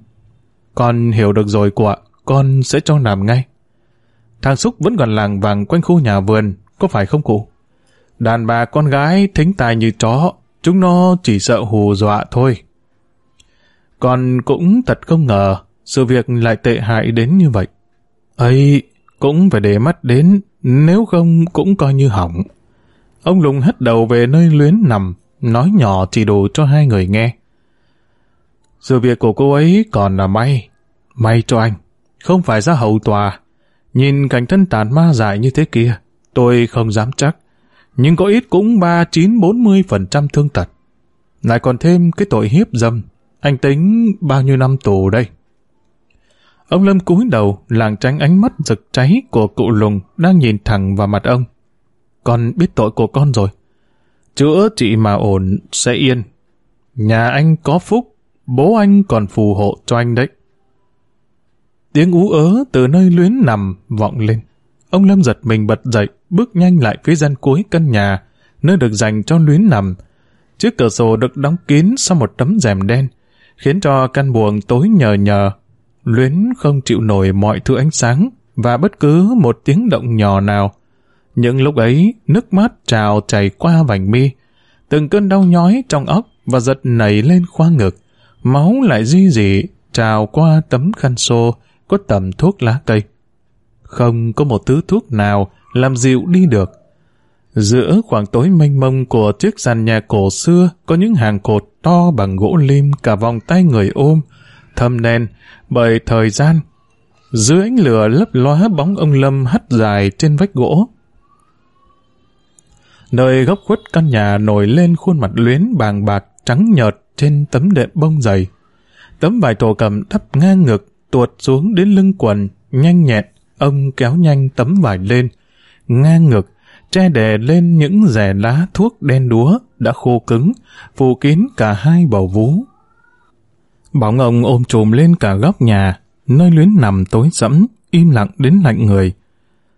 con hiểu được rồi của con sẽ cho làm ngay. Thằng Xúc vẫn còn làng vàng quanh khu nhà vườn, có phải không cụ? Đàn bà con gái thính tài như chó, chúng nó chỉ sợ hù dọa thôi. Con cũng thật không ngờ, sự việc lại tệ hại đến như vậy. ấy cũng phải để mắt đến, nếu không cũng coi như hỏng. Ông Lùng hất đầu về nơi luyến nằm, nói nhỏ chỉ đủ cho hai người nghe. Sự việc của cô ấy còn là may, may cho anh, không phải ra hậu tòa. Nhìn cảnh thân tàn ma dại như thế kia, tôi không dám chắc, nhưng có ít cũng ba chín bốn mươi phần trăm thương tật. Lại còn thêm cái tội hiếp dâm, anh tính bao nhiêu năm tù đây? Ông Lâm cúi đầu, làng tránh ánh mắt rực cháy của cụ lùng đang nhìn thẳng vào mặt ông. Con biết tội của con rồi. Chữa trị mà ổn, sẽ yên. Nhà anh có phúc, bố anh còn phù hộ cho anh đấy. Tiếng ú ớ từ nơi luyến nằm vọng lên. Ông Lâm giật mình bật dậy, bước nhanh lại phía gian cuối căn nhà, nơi được dành cho luyến nằm. Chiếc cửa sổ được đóng kín sau một tấm rèm đen, khiến cho căn buồng tối nhờ nhờ. Luyến không chịu nổi mọi thứ ánh sáng và bất cứ một tiếng động nhỏ nào. Những lúc ấy, nước mắt trào chảy qua vành mi, từng cơn đau nhói trong óc và giật nảy lên khoang ngực. Máu lại di dị trào qua tấm khăn xô có tầm thuốc lá cây. Không có một thứ thuốc nào làm dịu đi được. Giữa khoảng tối mênh mông của chiếc sàn nhà cổ xưa có những hàng cột to bằng gỗ lim cả vòng tay người ôm, thâm đen bởi thời gian. Dưới ánh lửa lấp loá bóng ông Lâm hắt dài trên vách gỗ. Nơi góc khuất căn nhà nổi lên khuôn mặt luyến bàng bạc trắng nhợt trên tấm đệm bông dày. Tấm vải thổ cầm đắp ngang ngực, tuột xuống đến lưng quần, nhanh nhẹn, ông kéo nhanh tấm vải lên, ngang ngực, che đè lên những rẻ lá thuốc đen đúa đã khô cứng, phủ kín cả hai bầu vú. Bóng ông ôm trùm lên cả góc nhà, nơi luyến nằm tối sẫm, im lặng đến lạnh người.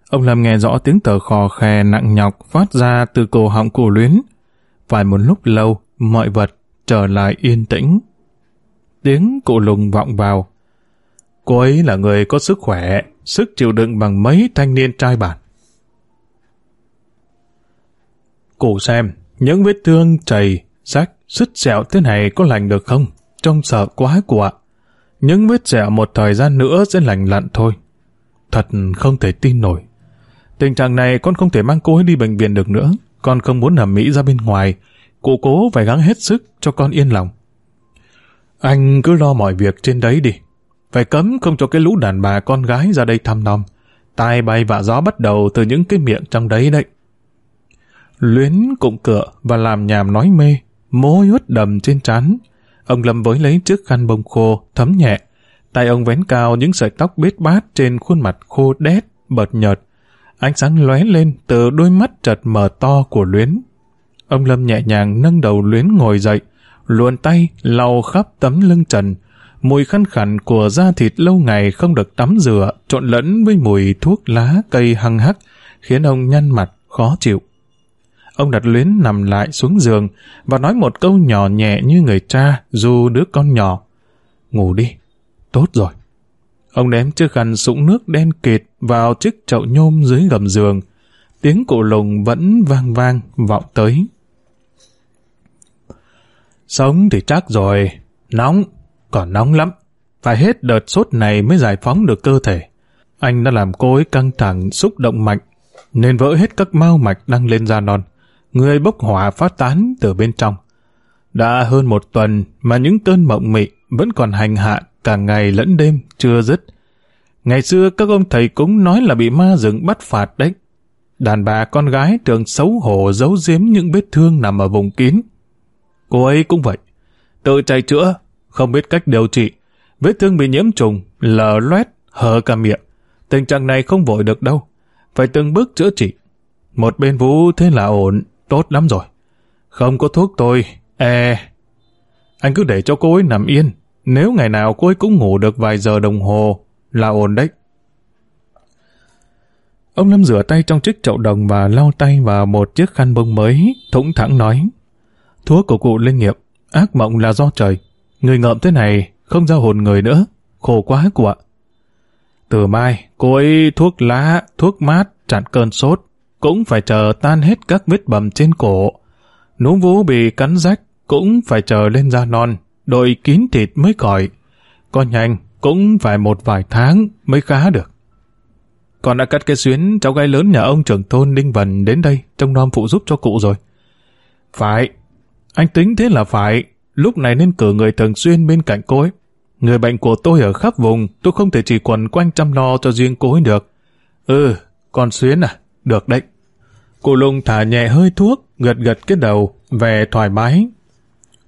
Ông làm nghe rõ tiếng tờ khò khè nặng nhọc phát ra từ cổ họng của luyến. Phải một lúc lâu, mọi vật trở lại yên tĩnh. Tiếng cụ lùng vọng vào. Cô ấy là người có sức khỏe, sức chịu đựng bằng mấy thanh niên trai bản. Cụ xem, những vết thương chảy, rách, sứt sẹo thế này có lành được không? Trông sợ quá cụ ạ. Những vết sẹo một thời gian nữa sẽ lành lặn thôi. Thật không thể tin nổi. Tình trạng này con không thể mang cô ấy đi bệnh viện được nữa. Con không muốn nằm Mỹ ra bên ngoài. Cụ cố phải gắng hết sức cho con yên lòng. Anh cứ lo mọi việc trên đấy đi. Phải cấm không cho cái lũ đàn bà con gái ra đây thăm nom. Tai bay vạ gió bắt đầu từ những cái miệng trong đấy đấy. Luyến cụng cựa và làm nhảm nói mê, môi ướt đầm trên trán. Ông Lâm với lấy chiếc khăn bông khô, thấm nhẹ. Tay ông vén cao những sợi tóc bết bát trên khuôn mặt khô đét, bợt nhợt. Ánh sáng lóe lên từ đôi mắt chật mở to của Luyến. Ông Lâm nhẹ nhàng nâng đầu Luyến ngồi dậy, luồn tay lau khắp tấm lưng trần. Mùi khăn khẳng của da thịt lâu ngày không được tắm rửa, trộn lẫn với mùi thuốc lá cây hăng hắc, khiến ông nhăn mặt, khó chịu. Ông đặt luyến nằm lại xuống giường và nói một câu nhỏ nhẹ như người cha dù đứa con nhỏ. Ngủ đi, tốt rồi. Ông ném chiếc khăn sũng nước đen kịt vào chiếc chậu nhôm dưới gầm giường. Tiếng cụ lùng vẫn vang vang vọng tới. Sống thì chắc rồi, nóng, còn nóng lắm. Phải hết đợt sốt này mới giải phóng được cơ thể. Anh đã làm cô ấy căng thẳng, xúc động mạnh, nên vỡ hết các mau mạch đang lên da non người bốc hỏa phát tán từ bên trong. Đã hơn một tuần mà những cơn mộng mị vẫn còn hành hạ cả ngày lẫn đêm chưa dứt. Ngày xưa các ông thầy cũng nói là bị ma rừng bắt phạt đấy. Đàn bà con gái thường xấu hổ giấu giếm những vết thương nằm ở vùng kín. Cô ấy cũng vậy. Tự chạy chữa, không biết cách điều trị. Vết thương bị nhiễm trùng, lở loét, hở cả miệng. Tình trạng này không vội được đâu. Phải từng bước chữa trị. Một bên vũ thế là ổn, Tốt lắm rồi. Không có thuốc tôi, e... Anh cứ để cho cô ấy nằm yên. Nếu ngày nào cô ấy cũng ngủ được vài giờ đồng hồ, là ổn đấy. Ông Lâm rửa tay trong chiếc chậu đồng và lau tay vào một chiếc khăn bông mới, thủng thẳng nói. Thuốc của cụ linh nghiệp, ác mộng là do trời. Người ngợm thế này, không ra hồn người nữa. Khổ quá cụ ạ. Từ mai, cô ấy thuốc lá, thuốc mát, chặn cơn sốt, cũng phải chờ tan hết các vết bầm trên cổ. Núm vú bị cắn rách, cũng phải chờ lên da non, đội kín thịt mới khỏi. Con nhanh, cũng phải một vài tháng mới khá được. Con đã cắt cái xuyến cháu gái lớn nhà ông trưởng thôn Đinh Vần đến đây trông nom phụ giúp cho cụ rồi. Phải, anh tính thế là phải, lúc này nên cử người thường xuyên bên cạnh cô ấy. Người bệnh của tôi ở khắp vùng, tôi không thể chỉ quần quanh chăm lo cho riêng cô ấy được. Ừ, con xuyến à, được đấy. Cụ lùng thả nhẹ hơi thuốc, gật gật cái đầu, về thoải mái.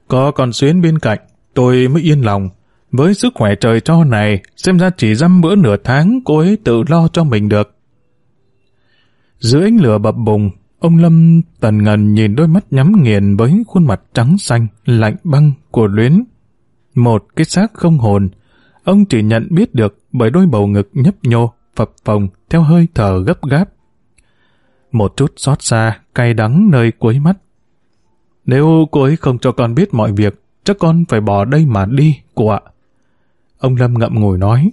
Có con xuyến bên cạnh, tôi mới yên lòng. Với sức khỏe trời cho này, xem ra chỉ dăm bữa nửa tháng cô ấy tự lo cho mình được. Dưới ánh lửa bập bùng, ông Lâm tần ngần nhìn đôi mắt nhắm nghiền với khuôn mặt trắng xanh, lạnh băng của luyến. Một cái xác không hồn, ông chỉ nhận biết được bởi đôi bầu ngực nhấp nhô, phập phồng theo hơi thở gấp gáp. Một chút xót xa, cay đắng nơi cuối mắt. Nếu cô ấy không cho con biết mọi việc, chắc con phải bỏ đây mà đi, cô ạ. Ông Lâm ngậm ngùi nói,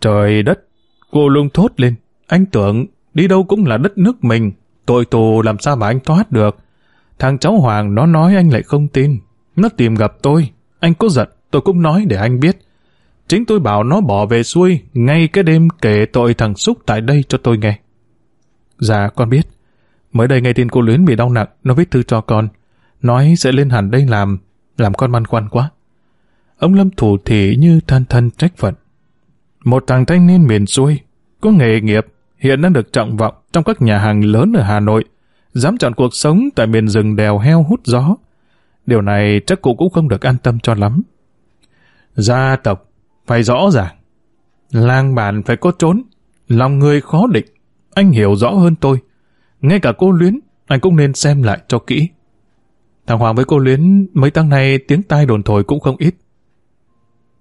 trời đất, cô luôn thốt lên, anh tưởng đi đâu cũng là đất nước mình, tội tù làm sao mà anh thoát được. Thằng cháu Hoàng nó nói anh lại không tin, nó tìm gặp tôi, anh có giận, tôi cũng nói để anh biết. Chính tôi bảo nó bỏ về xuôi, ngay cái đêm kể tội thằng Xúc tại đây cho tôi nghe. Dạ, con biết. Mới đây nghe tin cô Luyến bị đau nặng, nó viết thư cho con. Nói sẽ lên hẳn đây làm, làm con băn khoăn quá. Ông Lâm thủ thị như than thân trách phận. Một thằng thanh niên miền xuôi, có nghề nghiệp, hiện đang được trọng vọng trong các nhà hàng lớn ở Hà Nội, dám chọn cuộc sống tại miền rừng đèo heo hút gió. Điều này chắc cụ cũng không được an tâm cho lắm. Gia tộc phải rõ ràng. lang bản phải có trốn, lòng người khó định. Anh hiểu rõ hơn tôi. Ngay cả cô Luyến, anh cũng nên xem lại cho kỹ. Thằng Hoàng với cô Luyến mấy tháng nay tiếng tai đồn thổi cũng không ít.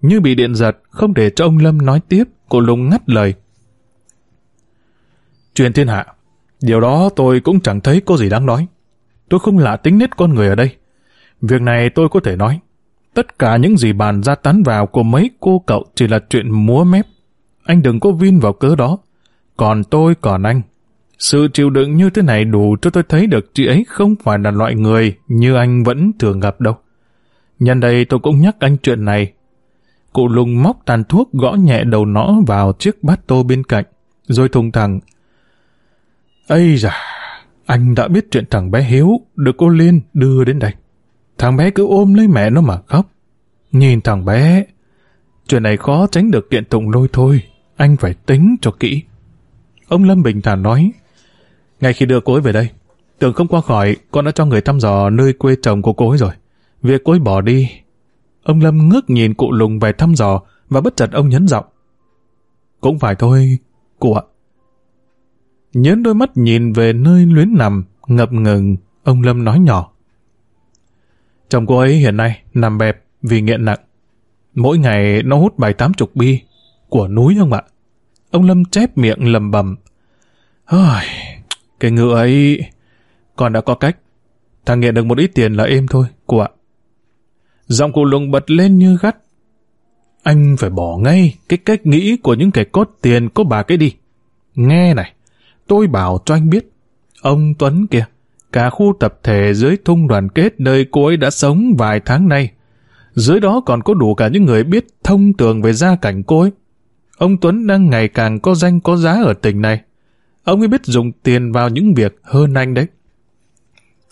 Như bị điện giật, không để cho ông Lâm nói tiếp, cô Lung ngắt lời. Chuyện thiên hạ, điều đó tôi cũng chẳng thấy có gì đáng nói. Tôi không lạ tính nết con người ở đây. Việc này tôi có thể nói. Tất cả những gì bàn ra tán vào của mấy cô cậu chỉ là chuyện múa mép. Anh đừng có vin vào cớ đó. Còn tôi còn anh. Sự chịu đựng như thế này đủ cho tôi thấy được chị ấy không phải là loại người như anh vẫn thường gặp đâu. Nhân đây tôi cũng nhắc anh chuyện này. Cụ lùng móc tàn thuốc gõ nhẹ đầu nó vào chiếc bát tô bên cạnh, rồi thùng thẳng. Ây da, anh đã biết chuyện thằng bé Hiếu được cô Liên đưa đến đây. Thằng bé cứ ôm lấy mẹ nó mà khóc. Nhìn thằng bé, chuyện này khó tránh được kiện tụng lôi thôi, anh phải tính cho kỹ. Ông Lâm bình thản nói, ngay khi đưa cô ấy về đây, tưởng không qua khỏi, con đã cho người thăm dò nơi quê chồng của cô ấy rồi. Việc cô ấy bỏ đi. Ông Lâm ngước nhìn cụ lùng về thăm dò và bất chợt ông nhấn giọng. Cũng phải thôi, cụ ạ. Nhớ đôi mắt nhìn về nơi luyến nằm, ngập ngừng, ông Lâm nói nhỏ. Chồng cô ấy hiện nay nằm bẹp vì nghiện nặng. Mỗi ngày nó hút bài tám chục bi của núi không ạ? Ông Lâm chép miệng lầm bầm. Ôi, cái ngựa ấy... Còn đã có cách. Thằng nghiện được một ít tiền là êm thôi, cô ạ. Giọng cụ lùng bật lên như gắt. Anh phải bỏ ngay cái cách nghĩ của những kẻ có tiền có bà cái đi. Nghe này, tôi bảo cho anh biết. Ông Tuấn kìa, cả khu tập thể dưới thung đoàn kết nơi cô ấy đã sống vài tháng nay. Dưới đó còn có đủ cả những người biết thông tường về gia cảnh cô ấy. Ông Tuấn đang ngày càng có danh có giá ở tỉnh này. Ông ấy biết dùng tiền vào những việc hơn anh đấy.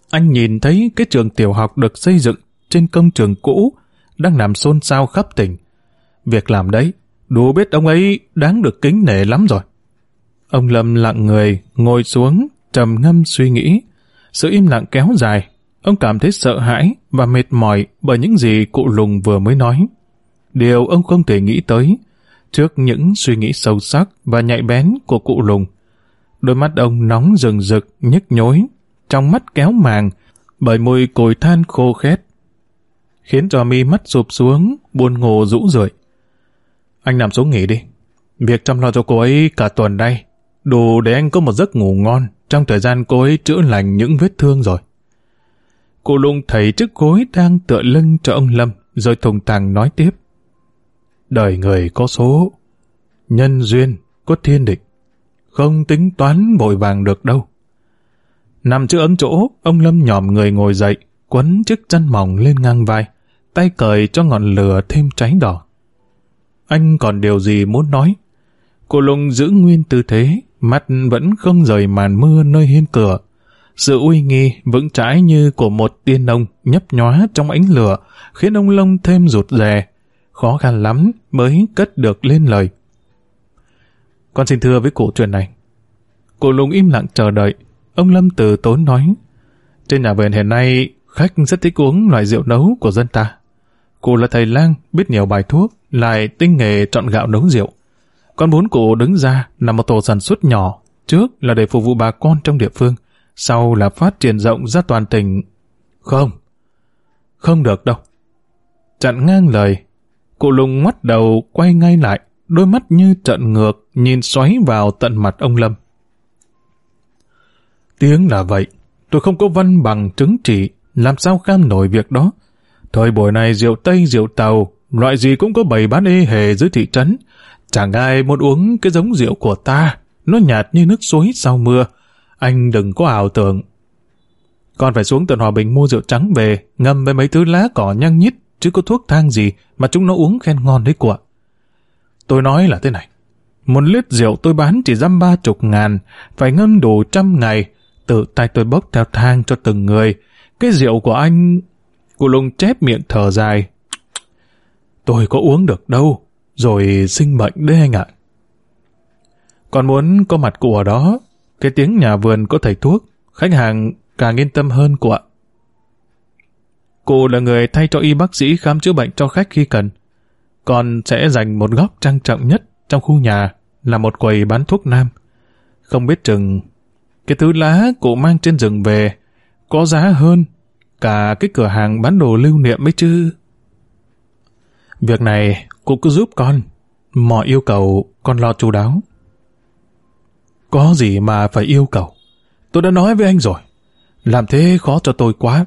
Anh nhìn thấy cái trường tiểu học được xây dựng trên công trường cũ đang nằm xôn xao khắp tỉnh. Việc làm đấy, đủ biết ông ấy đáng được kính nể lắm rồi. Ông Lâm lặng người, ngồi xuống, trầm ngâm suy nghĩ. Sự im lặng kéo dài, ông cảm thấy sợ hãi và mệt mỏi bởi những gì cụ lùng vừa mới nói. Điều ông không thể nghĩ tới, trước những suy nghĩ sâu sắc và nhạy bén của cụ lùng. Đôi mắt ông nóng rừng rực, nhức nhối, trong mắt kéo màng, bởi mùi cồi than khô khét. Khiến cho mi mắt sụp xuống, buồn ngủ rũ rượi. Anh nằm xuống nghỉ đi. Việc chăm lo cho cô ấy cả tuần đây đủ để anh có một giấc ngủ ngon trong thời gian cô ấy chữa lành những vết thương rồi. Cụ lùng thấy chiếc gối đang tựa lưng cho ông Lâm, rồi thùng thẳng nói tiếp. Đời người có số, nhân duyên có thiên định, không tính toán vội vàng được đâu. Nằm trước ấm chỗ, ông Lâm nhòm người ngồi dậy, quấn chiếc chân mỏng lên ngang vai, tay cởi cho ngọn lửa thêm cháy đỏ. Anh còn điều gì muốn nói? Cô Lung giữ nguyên tư thế, mắt vẫn không rời màn mưa nơi hiên cửa. Sự uy nghi vững chãi như của một tiên nông nhấp nhóa trong ánh lửa, khiến ông Long thêm rụt rè. Khó khăn lắm mới cất được lên lời. Con xin thưa với cụ chuyện này. Cụ lùng im lặng chờ đợi. Ông Lâm từ tốn nói. Trên nhà vườn hiện nay, khách rất thích uống loại rượu nấu của dân ta. Cụ là thầy lang, biết nhiều bài thuốc, lại tinh nghề chọn gạo nấu rượu. Con bốn cụ đứng ra là một tổ sản xuất nhỏ, trước là để phục vụ bà con trong địa phương, sau là phát triển rộng ra toàn tỉnh. Không, không được đâu. Chặn ngang lời, cụ lùng ngoắt đầu quay ngay lại, đôi mắt như trận ngược nhìn xoáy vào tận mặt ông Lâm. Tiếng là vậy, tôi không có văn bằng chứng chỉ, làm sao cam nổi việc đó. Thời buổi này rượu Tây, rượu Tàu, loại gì cũng có bày bán ê hề dưới thị trấn. Chẳng ai muốn uống cái giống rượu của ta, nó nhạt như nước suối sau mưa. Anh đừng có ảo tưởng. Con phải xuống tận Hòa Bình mua rượu trắng về, ngâm với mấy thứ lá cỏ nhăng nhít, chứ có thuốc thang gì mà chúng nó uống khen ngon đấy của. Tôi nói là thế này, một lít rượu tôi bán chỉ dăm ba chục ngàn, phải ngâm đủ trăm ngày, tự tay tôi bốc theo thang cho từng người. Cái rượu của anh... Cụ lùng chép miệng thở dài. Tôi có uống được đâu, rồi sinh bệnh đấy anh ạ. Còn muốn có mặt cụ ở đó, cái tiếng nhà vườn có thầy thuốc, khách hàng càng yên tâm hơn cụ ạ. Cụ là người thay cho y bác sĩ khám chữa bệnh cho khách khi cần. Còn sẽ dành một góc trang trọng nhất trong khu nhà là một quầy bán thuốc nam. Không biết chừng cái thứ lá cụ mang trên rừng về có giá hơn cả cái cửa hàng bán đồ lưu niệm ấy chứ. Việc này cụ cứ giúp con, mọi yêu cầu con lo chu đáo. Có gì mà phải yêu cầu? Tôi đã nói với anh rồi, làm thế khó cho tôi quá.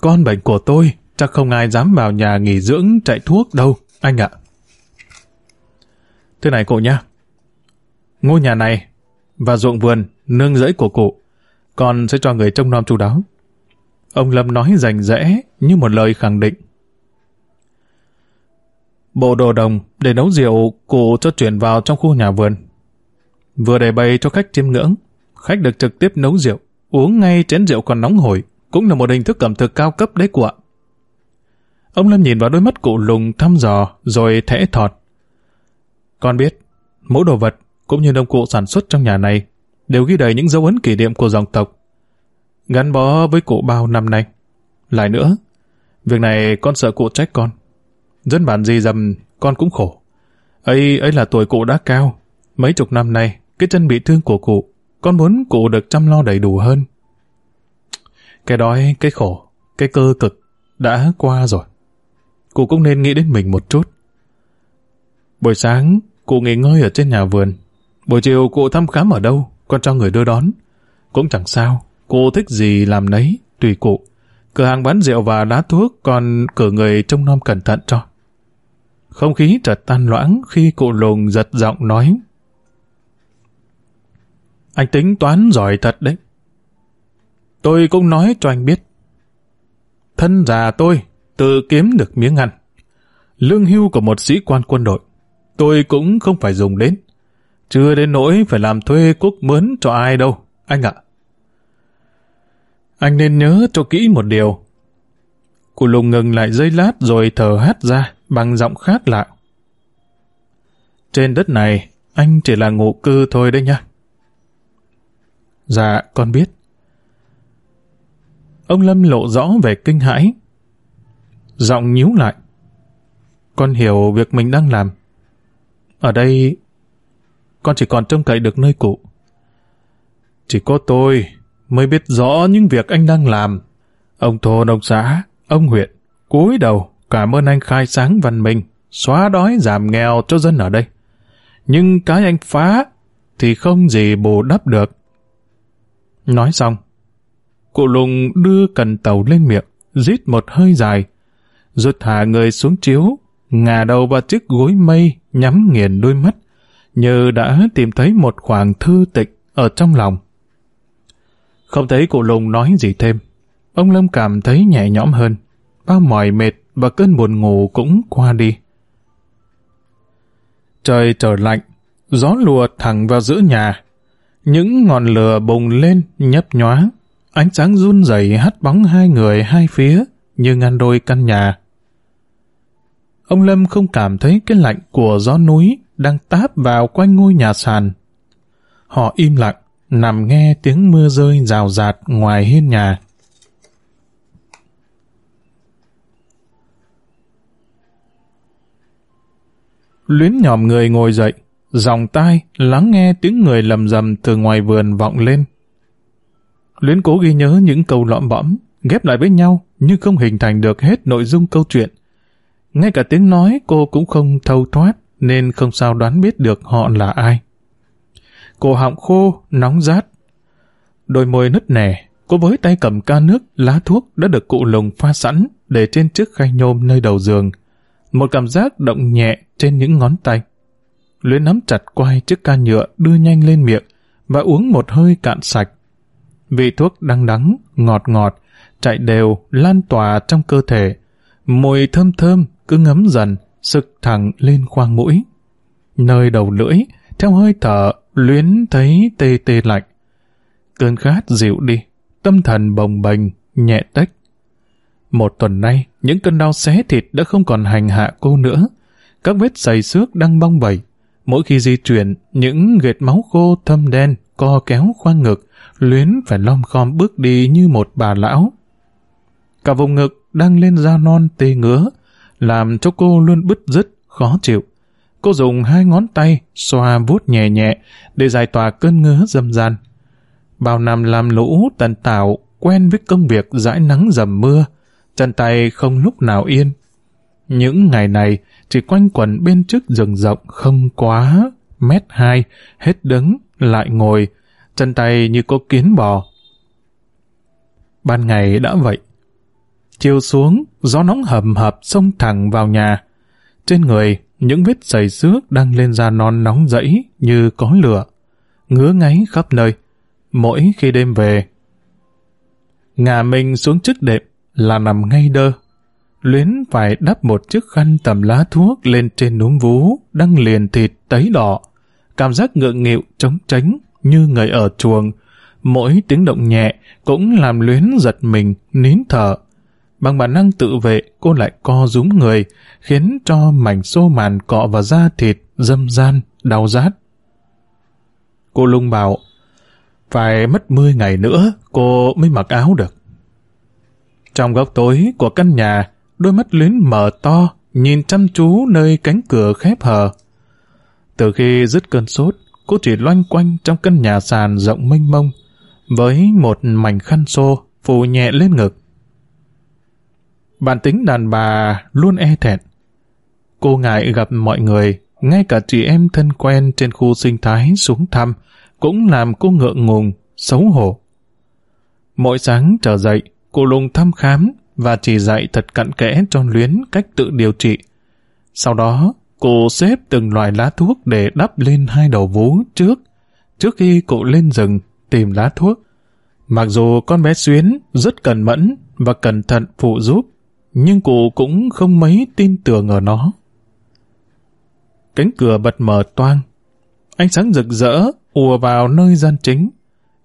Con bệnh của tôi chắc không ai dám vào nhà nghỉ dưỡng chạy thuốc đâu, anh ạ. Thế này cụ nhá, ngôi nhà này và ruộng vườn, nương rẫy của cụ, con sẽ cho người trông nom chu đáo. Ông Lâm nói rành rẽ như một lời khẳng định. Bộ đồ đồng để nấu rượu cụ cho chuyển vào trong khu nhà vườn. Vừa để bày cho khách chiêm ngưỡng, khách được trực tiếp nấu rượu, uống ngay chén rượu còn nóng hổi, cũng là một hình thức ẩm thực cao cấp đấy cụ ạ. Ông Lâm nhìn vào đôi mắt cụ lùng thăm dò rồi thẽ thọt. Con biết, mỗi đồ vật cũng như nông cụ sản xuất trong nhà này đều ghi đầy những dấu ấn kỷ niệm của dòng tộc. Gắn bó với cụ bao năm nay. Lại nữa, việc này con sợ cụ trách con. Dân bản gì dầm, con cũng khổ. ấy ấy là tuổi cụ đã cao. Mấy chục năm nay, cái chân bị thương của cụ, con muốn cụ được chăm lo đầy đủ hơn. Cái đói, cái khổ, cái cơ cực đã qua rồi. Cụ cũng nên nghĩ đến mình một chút. Buổi sáng, cụ nghỉ ngơi ở trên nhà vườn. Buổi chiều cụ thăm khám ở đâu, con cho người đưa đón. Cũng chẳng sao, cụ thích gì làm nấy, tùy cụ. Cửa hàng bán rượu và đá thuốc còn cử người trông nom cẩn thận cho. Không khí chợt tan loãng khi cụ lùng giật giọng nói. Anh tính toán giỏi thật đấy. Tôi cũng nói cho anh biết. Thân già tôi tự kiếm được miếng ăn. Lương hưu của một sĩ quan quân đội, tôi cũng không phải dùng đến. Chưa đến nỗi phải làm thuê cúc mướn cho ai đâu, anh ạ. Anh nên nhớ cho kỹ một điều. Cụ lùng ngừng lại giây lát rồi thở hát ra bằng giọng khác lạ. Trên đất này, anh chỉ là ngụ cư thôi đấy nhá. Dạ, con biết. Ông Lâm lộ rõ về kinh hãi. Giọng nhíu lại. Con hiểu việc mình đang làm. Ở đây, con chỉ còn trông cậy được nơi cụ. Chỉ có tôi mới biết rõ những việc anh đang làm. Ông thôn, ông xã, ông huyện, cúi đầu cảm ơn anh khai sáng văn minh, xóa đói giảm nghèo cho dân ở đây. Nhưng cái anh phá thì không gì bù đắp được. Nói xong, cụ lùng đưa cần tàu lên miệng, rít một hơi dài, rụt thả người xuống chiếu, ngả đầu vào chiếc gối mây, nhắm nghiền đôi mắt, như đã tìm thấy một khoảng thư tịch ở trong lòng. Không thấy cụ lùng nói gì thêm, ông Lâm cảm thấy nhẹ nhõm hơn, bao mỏi mệt và cơn buồn ngủ cũng qua đi. Trời trở lạnh, gió lùa thẳng vào giữa nhà. Những ngọn lửa bùng lên nhấp nhóa, ánh sáng run rẩy hắt bóng hai người hai phía như ngăn đôi căn nhà. Ông Lâm không cảm thấy cái lạnh của gió núi đang táp vào quanh ngôi nhà sàn. Họ im lặng, nằm nghe tiếng mưa rơi rào rạt ngoài hiên nhà. Luyến nhòm người ngồi dậy, dòng tai lắng nghe tiếng người lầm rầm từ ngoài vườn vọng lên. Luyến cố ghi nhớ những câu lõm bõm, ghép lại với nhau nhưng không hình thành được hết nội dung câu chuyện. Ngay cả tiếng nói cô cũng không thâu thoát nên không sao đoán biết được họ là ai. Cổ họng khô, nóng rát. Đôi môi nứt nẻ, cô với tay cầm ca nước, lá thuốc đã được cụ lùng pha sẵn để trên chiếc khay nhôm nơi đầu giường. Một cảm giác động nhẹ trên những ngón tay. Luyến nắm chặt quai chiếc ca nhựa đưa nhanh lên miệng và uống một hơi cạn sạch. Vị thuốc đắng đắng, ngọt ngọt, chạy đều, lan tỏa trong cơ thể. Mùi thơm thơm cứ ngấm dần, sực thẳng lên khoang mũi. Nơi đầu lưỡi, theo hơi thở, luyến thấy tê tê lạnh. Cơn khát dịu đi, tâm thần bồng bềnh, nhẹ tách. Một tuần nay, những cơn đau xé thịt đã không còn hành hạ cô nữa. Các vết sầy xước đang bong bẩy. Mỗi khi di chuyển, những gệt máu khô thâm đen co kéo khoang ngực, luyến phải lom khom bước đi như một bà lão. Cả vùng ngực đang lên da non tê ngứa, làm cho cô luôn bứt rứt, khó chịu. Cô dùng hai ngón tay xoa vuốt nhẹ nhẹ để giải tỏa cơn ngứa dâm gian. Bao năm làm lũ tần tạo quen với công việc dãi nắng dầm mưa, chân tay không lúc nào yên. Những ngày này chỉ quanh quẩn bên trước rừng rộng không quá mét hai, hết đứng, lại ngồi, chân tay như có kiến bò. Ban ngày đã vậy. Chiều xuống, gió nóng hầm hập xông thẳng vào nhà. Trên người, những vết sầy xước đang lên da non nóng rẫy như có lửa, ngứa ngáy khắp nơi. Mỗi khi đêm về, ngả mình xuống trước đệm là nằm ngay đơ. Luyến phải đắp một chiếc khăn tầm lá thuốc lên trên núm vú, đang liền thịt tấy đỏ. Cảm giác ngượng nghịu, trống tránh, như người ở chuồng. Mỗi tiếng động nhẹ cũng làm Luyến giật mình, nín thở. Bằng bản năng tự vệ, cô lại co rúm người, khiến cho mảnh xô màn cọ vào da thịt, dâm gian, đau rát. Cô lung bảo, phải mất 10 ngày nữa cô mới mặc áo được. Trong góc tối của căn nhà, đôi mắt luyến mở to, nhìn chăm chú nơi cánh cửa khép hờ. Từ khi dứt cơn sốt, cô chỉ loanh quanh trong căn nhà sàn rộng mênh mông, với một mảnh khăn xô phủ nhẹ lên ngực. Bản tính đàn bà luôn e thẹn. Cô ngại gặp mọi người, ngay cả chị em thân quen trên khu sinh thái xuống thăm, cũng làm cô ngượng ngùng, xấu hổ. Mỗi sáng trở dậy, cô lùng thăm khám và chỉ dạy thật cặn kẽ cho Luyến cách tự điều trị. Sau đó, cô xếp từng loại lá thuốc để đắp lên hai đầu vú trước, trước khi cô lên rừng tìm lá thuốc. Mặc dù con bé Xuyến rất cẩn mẫn và cẩn thận phụ giúp, nhưng cụ cũng không mấy tin tưởng ở nó. Cánh cửa bật mở toang, ánh sáng rực rỡ ùa vào nơi gian chính,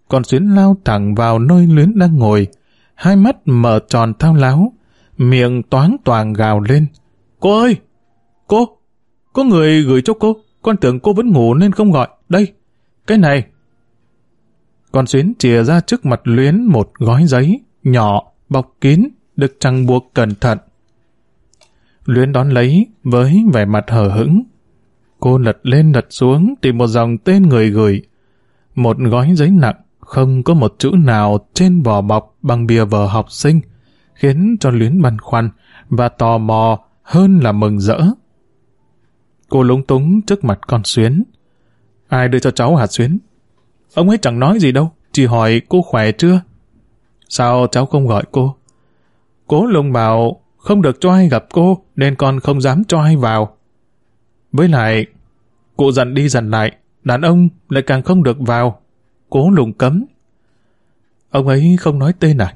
còn Xuyến lao thẳng vào nơi Luyến đang ngồi, hai mắt mở tròn thao láo, miệng toáng toàn gào lên. Cô ơi! Cô! Có người gửi cho cô, con tưởng cô vẫn ngủ nên không gọi. Đây! Cái này! Con xuyến chìa ra trước mặt luyến một gói giấy, nhỏ, bọc kín, được trăng buộc cẩn thận. Luyến đón lấy với vẻ mặt hờ hững. Cô lật lên lật xuống tìm một dòng tên người gửi. Một gói giấy nặng, không có một chữ nào trên vỏ bọc bằng bìa vở học sinh, khiến cho Luyến băn khoăn và tò mò hơn là mừng rỡ. Cô lúng túng trước mặt con Xuyến. Ai đưa cho cháu hạt xuyến? Ông ấy chẳng nói gì đâu, chỉ hỏi cô khỏe chưa? Sao cháu không gọi cô? Cố lùng bảo không được cho ai gặp cô, nên con không dám cho ai vào. Với lại, cụ dặn đi dặn lại, đàn ông lại càng không được vào. Cố lùng cấm. Ông ấy không nói tên à?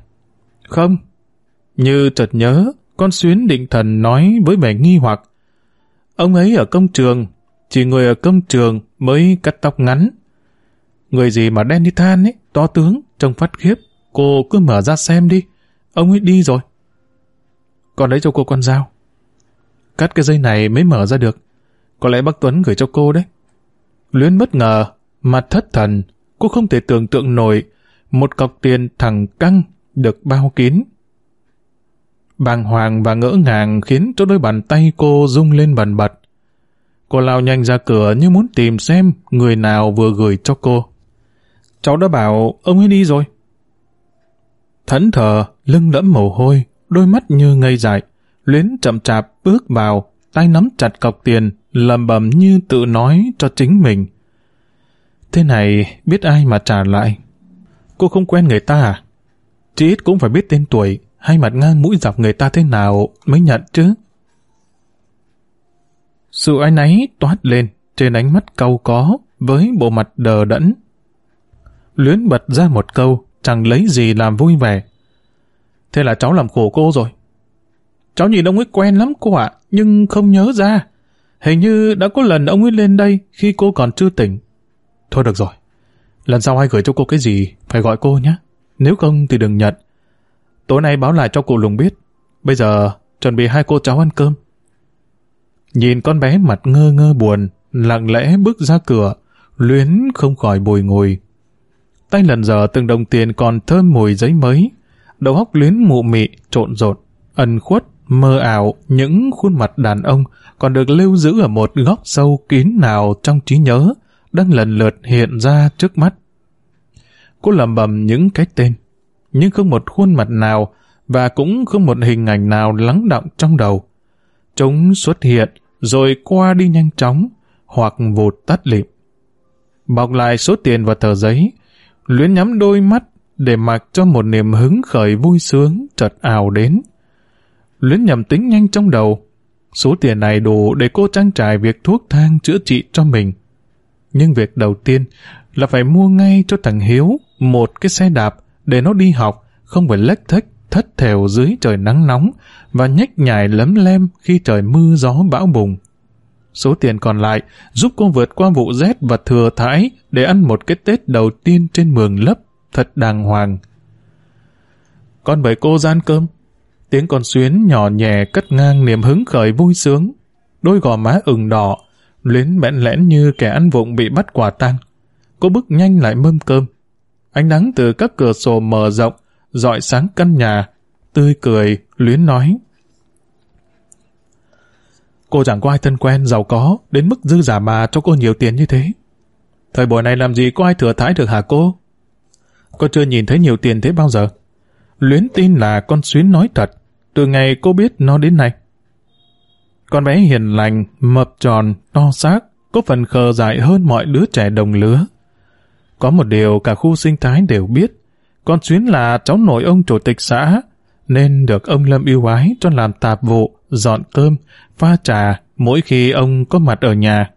Không. Như chợt nhớ, con xuyến định thần nói với vẻ nghi hoặc. Ông ấy ở công trường, chỉ người ở công trường mới cắt tóc ngắn. Người gì mà đen như than ấy, to tướng, trông phát khiếp. Cô cứ mở ra xem đi. Ông ấy đi rồi. Con lấy cho cô con dao. Cắt cái dây này mới mở ra được. Có lẽ bác Tuấn gửi cho cô đấy. Luyến bất ngờ, mặt thất thần, cô không thể tưởng tượng nổi một cọc tiền thẳng căng được bao kín. Bàng hoàng và ngỡ ngàng khiến cho đôi bàn tay cô rung lên bần bật. Cô lao nhanh ra cửa như muốn tìm xem người nào vừa gửi cho cô. Cháu đã bảo ông ấy đi rồi. Thẫn thờ, lưng lẫm mồ hôi, đôi mắt như ngây dại. Luyến chậm chạp bước vào, tay nắm chặt cọc tiền, lầm bầm như tự nói cho chính mình. Thế này, biết ai mà trả lại? Cô không quen người ta à? Chỉ ít cũng phải biết tên tuổi, hay mặt ngang mũi dọc người ta thế nào mới nhận chứ. Sự ái náy toát lên trên ánh mắt câu có với bộ mặt đờ đẫn. Luyến bật ra một câu, chẳng lấy gì làm vui vẻ. Thế là cháu làm khổ cô rồi. Cháu nhìn ông ấy quen lắm cô ạ, nhưng không nhớ ra. Hình như đã có lần ông ấy lên đây khi cô còn chưa tỉnh. Thôi được rồi, lần sau ai gửi cho cô cái gì, phải gọi cô nhé. Nếu không thì đừng nhận. Tối nay báo lại cho cụ Lùng biết. Bây giờ chuẩn bị hai cô cháu ăn cơm. Nhìn con bé mặt ngơ ngơ buồn, lặng lẽ bước ra cửa, luyến không khỏi bồi ngồi. Tay lần giờ từng đồng tiền còn thơm mùi giấy mới, đầu óc luyến mụ mị, trộn rộn, ẩn khuất, mơ ảo những khuôn mặt đàn ông còn được lưu giữ ở một góc sâu kín nào trong trí nhớ, đang lần lượt hiện ra trước mắt. Cô lầm bầm những cái tên, nhưng không một khuôn mặt nào và cũng không một hình ảnh nào lắng động trong đầu. Chúng xuất hiện rồi qua đi nhanh chóng hoặc vụt tắt lịm. Bọc lại số tiền và tờ giấy, Luyến nhắm đôi mắt để mặc cho một niềm hứng khởi vui sướng chợt ảo đến. Luyến nhầm tính nhanh trong đầu. Số tiền này đủ để cô trang trải việc thuốc thang chữa trị cho mình. Nhưng việc đầu tiên là phải mua ngay cho thằng Hiếu một cái xe đạp để nó đi học, không phải lách thách thất thèo dưới trời nắng nóng và nhách nhải lấm lem khi trời mưa gió bão bùng. Số tiền còn lại giúp cô vượt qua vụ rét và thừa thải để ăn một cái Tết đầu tiên trên mường lấp thật đàng hoàng. Con bảy cô gian cơm, tiếng con xuyến nhỏ nhẹ cất ngang niềm hứng khởi vui sướng, đôi gò má ửng đỏ, luyến bẽn lẽn như kẻ ăn vụng bị bắt quả tang. Cô bước nhanh lại mâm cơm. Ánh nắng từ các cửa sổ mở rộng, dọi sáng căn nhà, tươi cười, luyến nói. Cô chẳng có ai thân quen, giàu có, đến mức dư giả mà cho cô nhiều tiền như thế. Thời buổi này làm gì có ai thừa thãi được hả cô? Cô chưa nhìn thấy nhiều tiền thế bao giờ. Luyến tin là con Xuyến nói thật, từ ngày cô biết nó đến nay. Con bé hiền lành, mập tròn, to xác, có phần khờ dại hơn mọi đứa trẻ đồng lứa. Có một điều cả khu sinh thái đều biết, con Xuyến là cháu nội ông chủ tịch xã, nên được ông Lâm yêu ái cho làm tạp vụ, dọn cơm, pha trà mỗi khi ông có mặt ở nhà.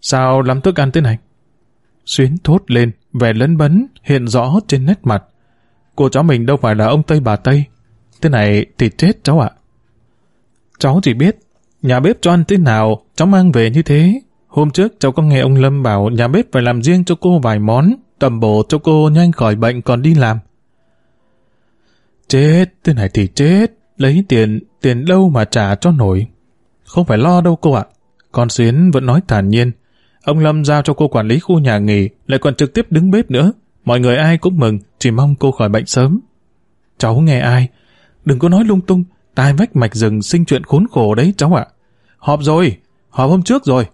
Sao làm thức ăn thế này? Xuyến thốt lên, vẻ lấn bấn, hiện rõ trên nét mặt. Cô cháu mình đâu phải là ông Tây bà Tây. Thế này thì chết cháu ạ. Cháu chỉ biết, nhà bếp cho ăn thế nào, cháu mang về như thế. Hôm trước cháu có nghe ông Lâm bảo nhà bếp phải làm riêng cho cô vài món, tầm bổ cho cô nhanh khỏi bệnh còn đi làm. Chết, thế này thì chết, lấy tiền, tiền đâu mà trả cho nổi. Không phải lo đâu cô ạ. Con Xuyến vẫn nói thản nhiên. Ông Lâm giao cho cô quản lý khu nhà nghỉ, lại còn trực tiếp đứng bếp nữa. Mọi người ai cũng mừng, chỉ mong cô khỏi bệnh sớm. Cháu nghe ai? Đừng có nói lung tung, tai vách mạch rừng sinh chuyện khốn khổ đấy cháu ạ. Họp rồi, họp hôm trước rồi.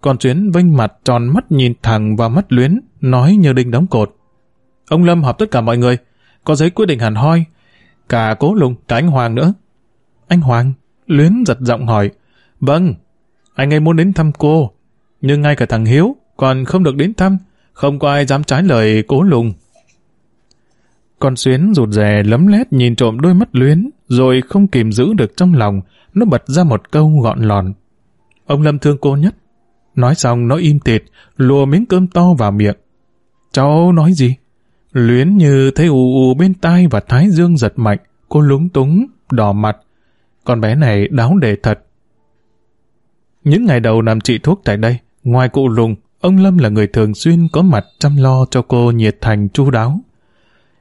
Con Chuyến vênh mặt tròn mắt nhìn thẳng vào mắt luyến, nói như đinh đóng cột. Ông Lâm họp tất cả mọi người, có giấy quyết định hẳn hoi, cả cố lùng, cả anh Hoàng nữa. Anh Hoàng, luyến giật giọng hỏi, vâng, anh ấy muốn đến thăm cô. nhưng ngay cả thằng Hiếu còn không được đến thăm, không có ai dám trái lời cố lùng. Con xuyến rụt rè lấm lét nhìn trộm đôi mắt luyến, rồi không kìm giữ được trong lòng, nó bật ra một câu gọn lòn. Ông Lâm thương cô nhất. Nói xong nó im tịt, lùa miếng cơm to vào miệng. Cháu nói gì? Luyến như thấy ù ù bên tai và thái dương giật mạnh, cô lúng túng, đỏ mặt. Con bé này đáo đề thật. Những ngày đầu làm trị thuốc tại đây, ngoài cụ lùng, ông Lâm là người thường xuyên có mặt chăm lo cho cô nhiệt thành chu đáo.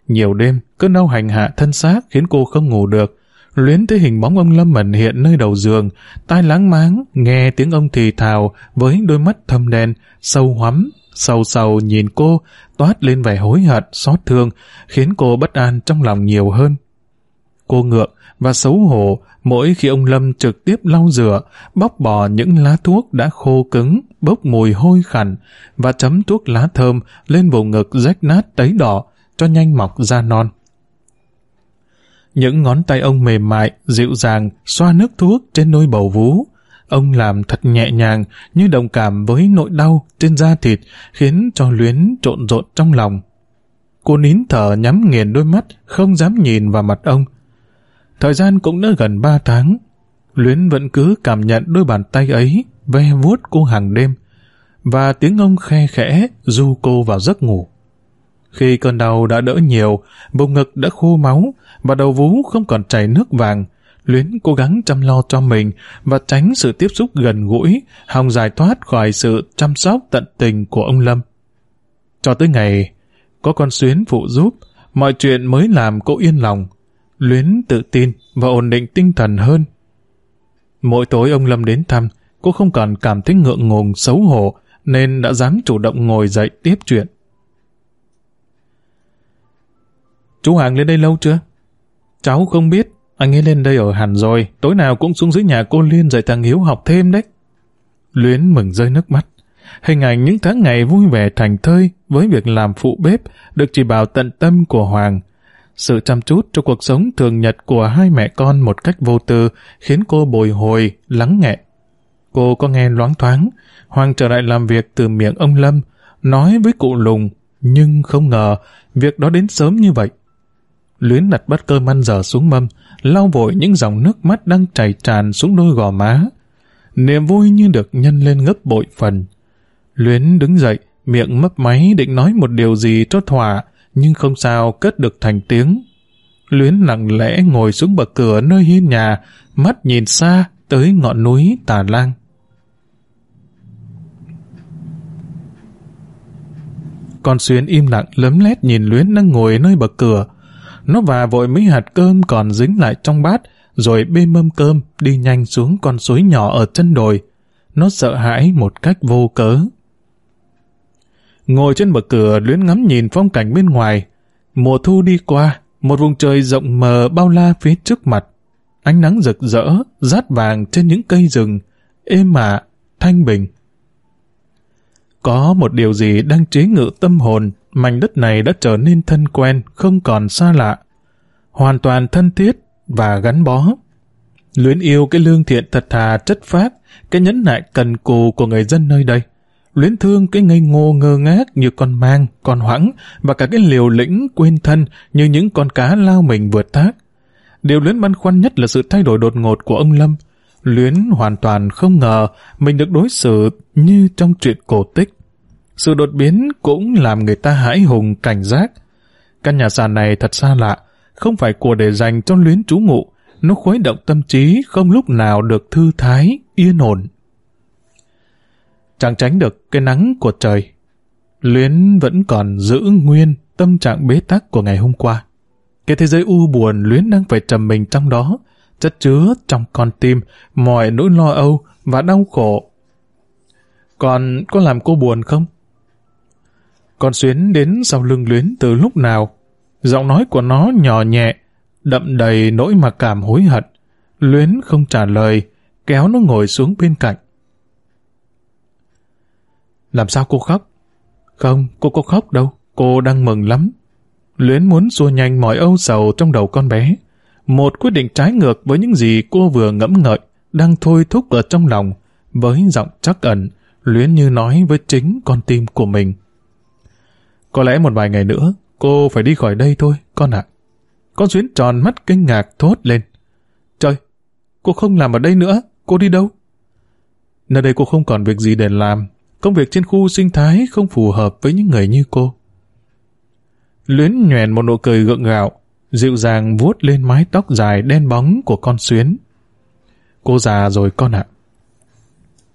Nhiều đêm, cơn đau hành hạ thân xác khiến cô không ngủ được. Luyến thấy hình bóng ông Lâm ẩn hiện nơi đầu giường, tai láng máng, nghe tiếng ông thì thào với đôi mắt thâm đen, sâu hoắm, sâu sâu nhìn cô, toát lên vẻ hối hận, xót thương, khiến cô bất an trong lòng nhiều hơn. Cô ngượng và xấu hổ mỗi khi ông Lâm trực tiếp lau rửa, bóc bỏ những lá thuốc đã khô cứng, bốc mùi hôi khẳng và chấm thuốc lá thơm lên vùng ngực rách nát tấy đỏ, cho nhanh mọc da non. Những ngón tay ông mềm mại, dịu dàng, xoa nước thuốc trên nôi bầu vú. Ông làm thật nhẹ nhàng, như đồng cảm với nỗi đau trên da thịt, khiến cho luyến trộn rộn trong lòng. Cô nín thở nhắm nghiền đôi mắt, không dám nhìn vào mặt ông. Thời gian cũng đã gần ba tháng. Luyến vẫn cứ cảm nhận đôi bàn tay ấy, ve vuốt cô hàng đêm, và tiếng ông khe khẽ du cô vào giấc ngủ. Khi cơn đau đã đỡ nhiều, vùng ngực đã khô máu và đầu vú không còn chảy nước vàng, Luyến cố gắng chăm lo cho mình và tránh sự tiếp xúc gần gũi, hòng giải thoát khỏi sự chăm sóc tận tình của ông Lâm. Cho tới ngày, có con Xuyến phụ giúp, mọi chuyện mới làm cô yên lòng. Luyến tự tin và ổn định tinh thần hơn. Mỗi tối ông Lâm đến thăm, cô không còn cảm thấy ngượng ngùng xấu hổ nên đã dám chủ động ngồi dậy tiếp chuyện. Chú Hàng lên đây lâu chưa? Cháu không biết, anh ấy lên đây ở hẳn rồi, tối nào cũng xuống dưới nhà cô Liên dạy thằng Hiếu học thêm đấy. Luyến mừng rơi nước mắt. Hình ảnh những tháng ngày vui vẻ thành thơi với việc làm phụ bếp được chỉ bảo tận tâm của Hoàng. Sự chăm chút cho cuộc sống thường nhật của hai mẹ con một cách vô tư khiến cô bồi hồi, lắng nghẹ. Cô có nghe loáng thoáng, Hoàng trở lại làm việc từ miệng ông Lâm, nói với cụ Lùng, nhưng không ngờ việc đó đến sớm như vậy. Luyến đặt bát cơm ăn dở xuống mâm, lau vội những dòng nước mắt đang chảy tràn xuống đôi gò má. Niềm vui như được nhân lên gấp bội phần. Luyến đứng dậy, miệng mấp máy định nói một điều gì cho thỏa, nhưng không sao cất được thành tiếng. Luyến lặng lẽ ngồi xuống bậc cửa nơi hiên nhà, mắt nhìn xa tới ngọn núi Tà Lang. Con Xuyến im lặng lấm lét nhìn Luyến đang ngồi nơi bậc cửa, nó và vội mấy hạt cơm còn dính lại trong bát, rồi bê mâm cơm đi nhanh xuống con suối nhỏ ở chân đồi. Nó sợ hãi một cách vô cớ. Ngồi trên bậc cửa luyến ngắm nhìn phong cảnh bên ngoài. Mùa thu đi qua, một vùng trời rộng mờ bao la phía trước mặt. Ánh nắng rực rỡ, rát vàng trên những cây rừng, êm mạ, thanh bình. Có một điều gì đang chế ngự tâm hồn mảnh đất này đã trở nên thân quen, không còn xa lạ. Hoàn toàn thân thiết và gắn bó. Luyến yêu cái lương thiện thật thà chất phác, cái nhẫn nại cần cù của người dân nơi đây. Luyến thương cái ngây ngô ngơ ngác như con mang, con hoãng và cả cái liều lĩnh quên thân như những con cá lao mình vượt thác. Điều Luyến băn khoăn nhất là sự thay đổi đột ngột của ông Lâm. Luyến hoàn toàn không ngờ mình được đối xử như trong truyện cổ tích. Sự đột biến cũng làm người ta hãi hùng cảnh giác. Căn nhà sàn này thật xa lạ, không phải của để dành cho luyến trú ngụ, nó khuấy động tâm trí không lúc nào được thư thái, yên ổn. Chẳng tránh được cái nắng của trời. Luyến vẫn còn giữ nguyên tâm trạng bế tắc của ngày hôm qua. Cái thế giới u buồn Luyến đang phải trầm mình trong đó, chất chứa trong con tim mọi nỗi lo âu và đau khổ. Còn có làm cô buồn không? Con Xuyến đến sau lưng Luyến từ lúc nào. Giọng nói của nó nhỏ nhẹ, đậm đầy nỗi mặc cảm hối hận. Luyến không trả lời, kéo nó ngồi xuống bên cạnh. Làm sao cô khóc? Không, cô có khóc đâu, cô đang mừng lắm. Luyến muốn xua nhanh mọi âu sầu trong đầu con bé. Một quyết định trái ngược với những gì cô vừa ngẫm ngợi, đang thôi thúc ở trong lòng. Với giọng chắc ẩn, Luyến như nói với chính con tim của mình. Có lẽ một vài ngày nữa, cô phải đi khỏi đây thôi, con ạ. Con Xuyến tròn mắt kinh ngạc thốt lên. Trời, cô không làm ở đây nữa, cô đi đâu? Nơi đây cô không còn việc gì để làm, công việc trên khu sinh thái không phù hợp với những người như cô. Luyến nhoèn một nụ cười gượng gạo, dịu dàng vuốt lên mái tóc dài đen bóng của con Xuyến. Cô già rồi con ạ.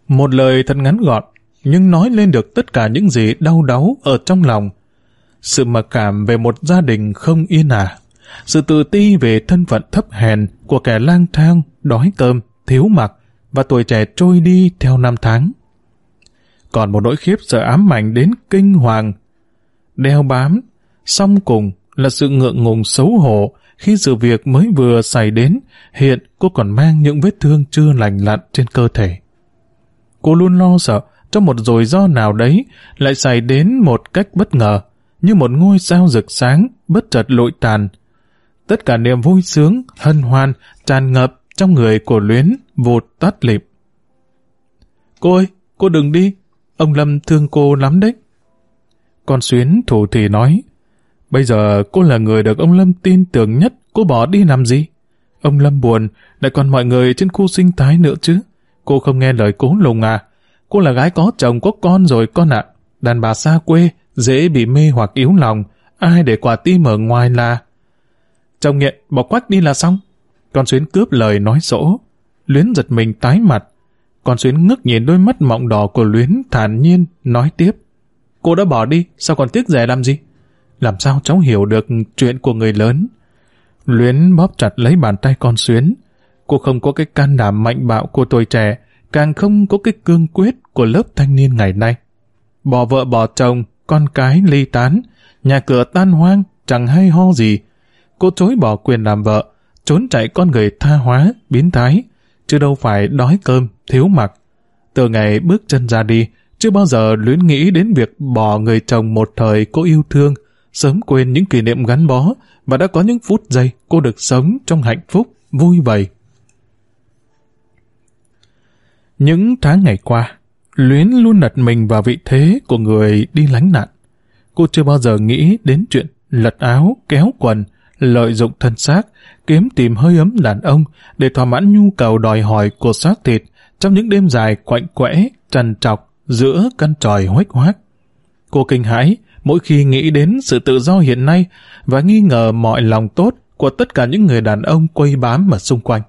Một lời thật ngắn gọn, nhưng nói lên được tất cả những gì đau đáu ở trong lòng. Sự mặc cảm về một gia đình không yên ả. Sự tự ti về thân phận thấp hèn của kẻ lang thang, đói cơm, thiếu mặc và tuổi trẻ trôi đi theo năm tháng. Còn một nỗi khiếp sợ ám ảnh đến kinh hoàng. Đeo bám, song cùng là sự ngượng ngùng xấu hổ khi sự việc mới vừa xảy đến, hiện cô còn mang những vết thương chưa lành lặn trên cơ thể. Cô luôn lo sợ trong một rủi ro nào đấy lại xảy đến một cách bất ngờ, như một ngôi sao rực sáng bất chợt lội tàn. Tất cả niềm vui sướng, hân hoan, tràn ngập trong người của luyến vụt tắt lịp. Cô ơi, cô đừng đi, ông Lâm thương cô lắm đấy. Con Xuyến thủ thì nói, bây giờ cô là người được ông Lâm tin tưởng nhất, cô bỏ đi làm gì? Ông Lâm buồn, lại còn mọi người trên khu sinh thái nữa chứ. Cô không nghe lời cố lùng à? Cô là gái có chồng có con rồi con ạ. Đàn bà xa quê, dễ bị mê hoặc yếu lòng. Ai để quả tim ở ngoài là... Chồng nghiện, bỏ quách đi là xong. Con Xuyến cướp lời nói sỗ. Luyến giật mình tái mặt. Con Xuyến ngước nhìn đôi mắt mọng đỏ của Luyến thản nhiên, nói tiếp. Cô đã bỏ đi, sao còn tiếc rẻ làm gì? Làm sao cháu hiểu được chuyện của người lớn? Luyến bóp chặt lấy bàn tay con Xuyến. Cô không có cái can đảm mạnh bạo của tuổi trẻ, càng không có cái cương quyết của lớp thanh niên ngày nay. Bỏ vợ bỏ chồng, con cái ly tán, nhà cửa tan hoang, chẳng hay ho gì. Cô chối bỏ quyền làm vợ, trốn chạy con người tha hóa, biến thái, chứ đâu phải đói cơm, thiếu mặc. Từ ngày bước chân ra đi, chưa bao giờ luyến nghĩ đến việc bỏ người chồng một thời cô yêu thương, sớm quên những kỷ niệm gắn bó và đã có những phút giây cô được sống trong hạnh phúc, vui vầy. Những tháng ngày qua, Luyến luôn đặt mình vào vị thế của người đi lánh nạn. Cô chưa bao giờ nghĩ đến chuyện lật áo, kéo quần, lợi dụng thân xác, kiếm tìm hơi ấm đàn ông để thỏa mãn nhu cầu đòi hỏi của xác thịt trong những đêm dài quạnh quẽ, trần trọc giữa căn tròi huếch hoác. Cô kinh hãi mỗi khi nghĩ đến sự tự do hiện nay và nghi ngờ mọi lòng tốt của tất cả những người đàn ông quây bám ở xung quanh.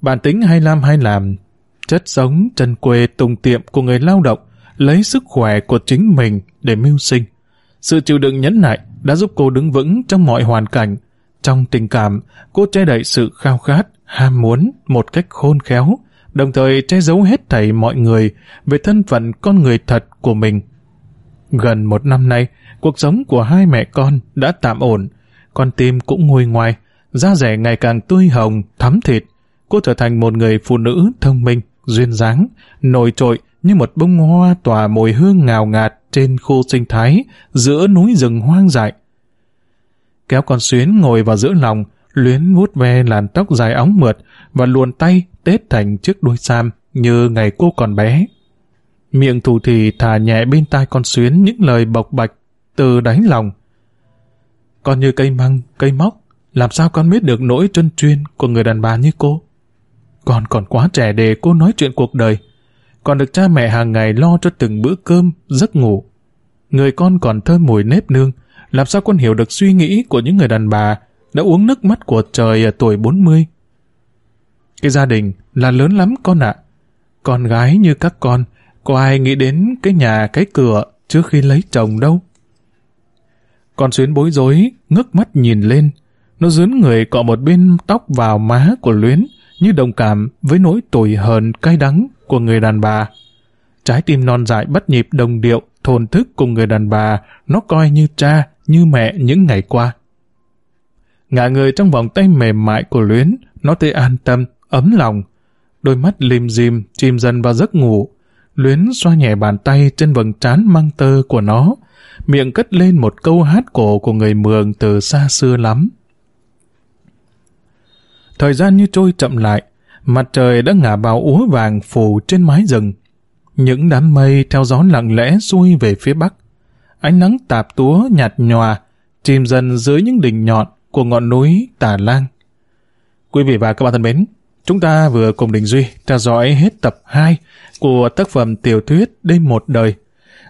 Bản tính hay làm hay làm chất sống chân quê tùng tiệm của người lao động, lấy sức khỏe của chính mình để mưu sinh. Sự chịu đựng nhẫn nại đã giúp cô đứng vững trong mọi hoàn cảnh. Trong tình cảm, cô che đậy sự khao khát, ham muốn một cách khôn khéo, đồng thời che giấu hết thảy mọi người về thân phận con người thật của mình. Gần một năm nay, cuộc sống của hai mẹ con đã tạm ổn, con tim cũng nguôi ngoài, da rẻ ngày càng tươi hồng, thắm thịt. Cô trở thành một người phụ nữ thông minh, duyên dáng, nổi trội như một bông hoa tỏa mùi hương ngào ngạt trên khu sinh thái giữa núi rừng hoang dại. Kéo con xuyến ngồi vào giữa lòng, luyến vuốt ve làn tóc dài óng mượt và luồn tay tết thành chiếc đuôi sam như ngày cô còn bé. Miệng thủ thì thả nhẹ bên tai con xuyến những lời bộc bạch từ đáy lòng. Con như cây măng, cây móc, làm sao con biết được nỗi chân chuyên của người đàn bà như cô? Con còn quá trẻ để cô nói chuyện cuộc đời. Còn được cha mẹ hàng ngày lo cho từng bữa cơm, giấc ngủ. Người con còn thơm mùi nếp nương. Làm sao con hiểu được suy nghĩ của những người đàn bà đã uống nước mắt của trời ở tuổi 40? Cái gia đình là lớn lắm con ạ. Con gái như các con, có ai nghĩ đến cái nhà cái cửa trước khi lấy chồng đâu? Con xuyến bối rối, ngước mắt nhìn lên. Nó dướn người cọ một bên tóc vào má của Luyến, như đồng cảm với nỗi tủi hờn cay đắng của người đàn bà. Trái tim non dại bắt nhịp đồng điệu, thồn thức cùng người đàn bà, nó coi như cha, như mẹ những ngày qua. Ngả người trong vòng tay mềm mại của Luyến, nó thấy an tâm, ấm lòng. Đôi mắt lim dim, chìm dần vào giấc ngủ. Luyến xoa nhẹ bàn tay trên vầng trán mang tơ của nó, miệng cất lên một câu hát cổ của người Mường từ xa xưa lắm. Thời gian như trôi chậm lại, mặt trời đã ngả vào úa vàng phủ trên mái rừng. những đám mây theo gió lặng lẽ xuôi về phía bắc. Ánh nắng tạp túa nhạt nhòa, chìm dần dưới những đỉnh nhọn của ngọn núi Tà Lang. Quý vị và các bạn thân mến, chúng ta vừa cùng Đình Duy theo dõi hết tập 2 của tác phẩm tiểu thuyết Đêm một đời.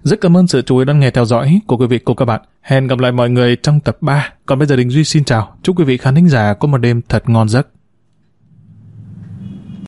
Rất cảm ơn sự chú ý đón nghe theo dõi của quý vị cùng các bạn. Hẹn gặp lại mọi người trong tập 3. Còn bây giờ Đình Duy xin chào. Chúc quý vị khán thính giả có một đêm thật ngon giấc.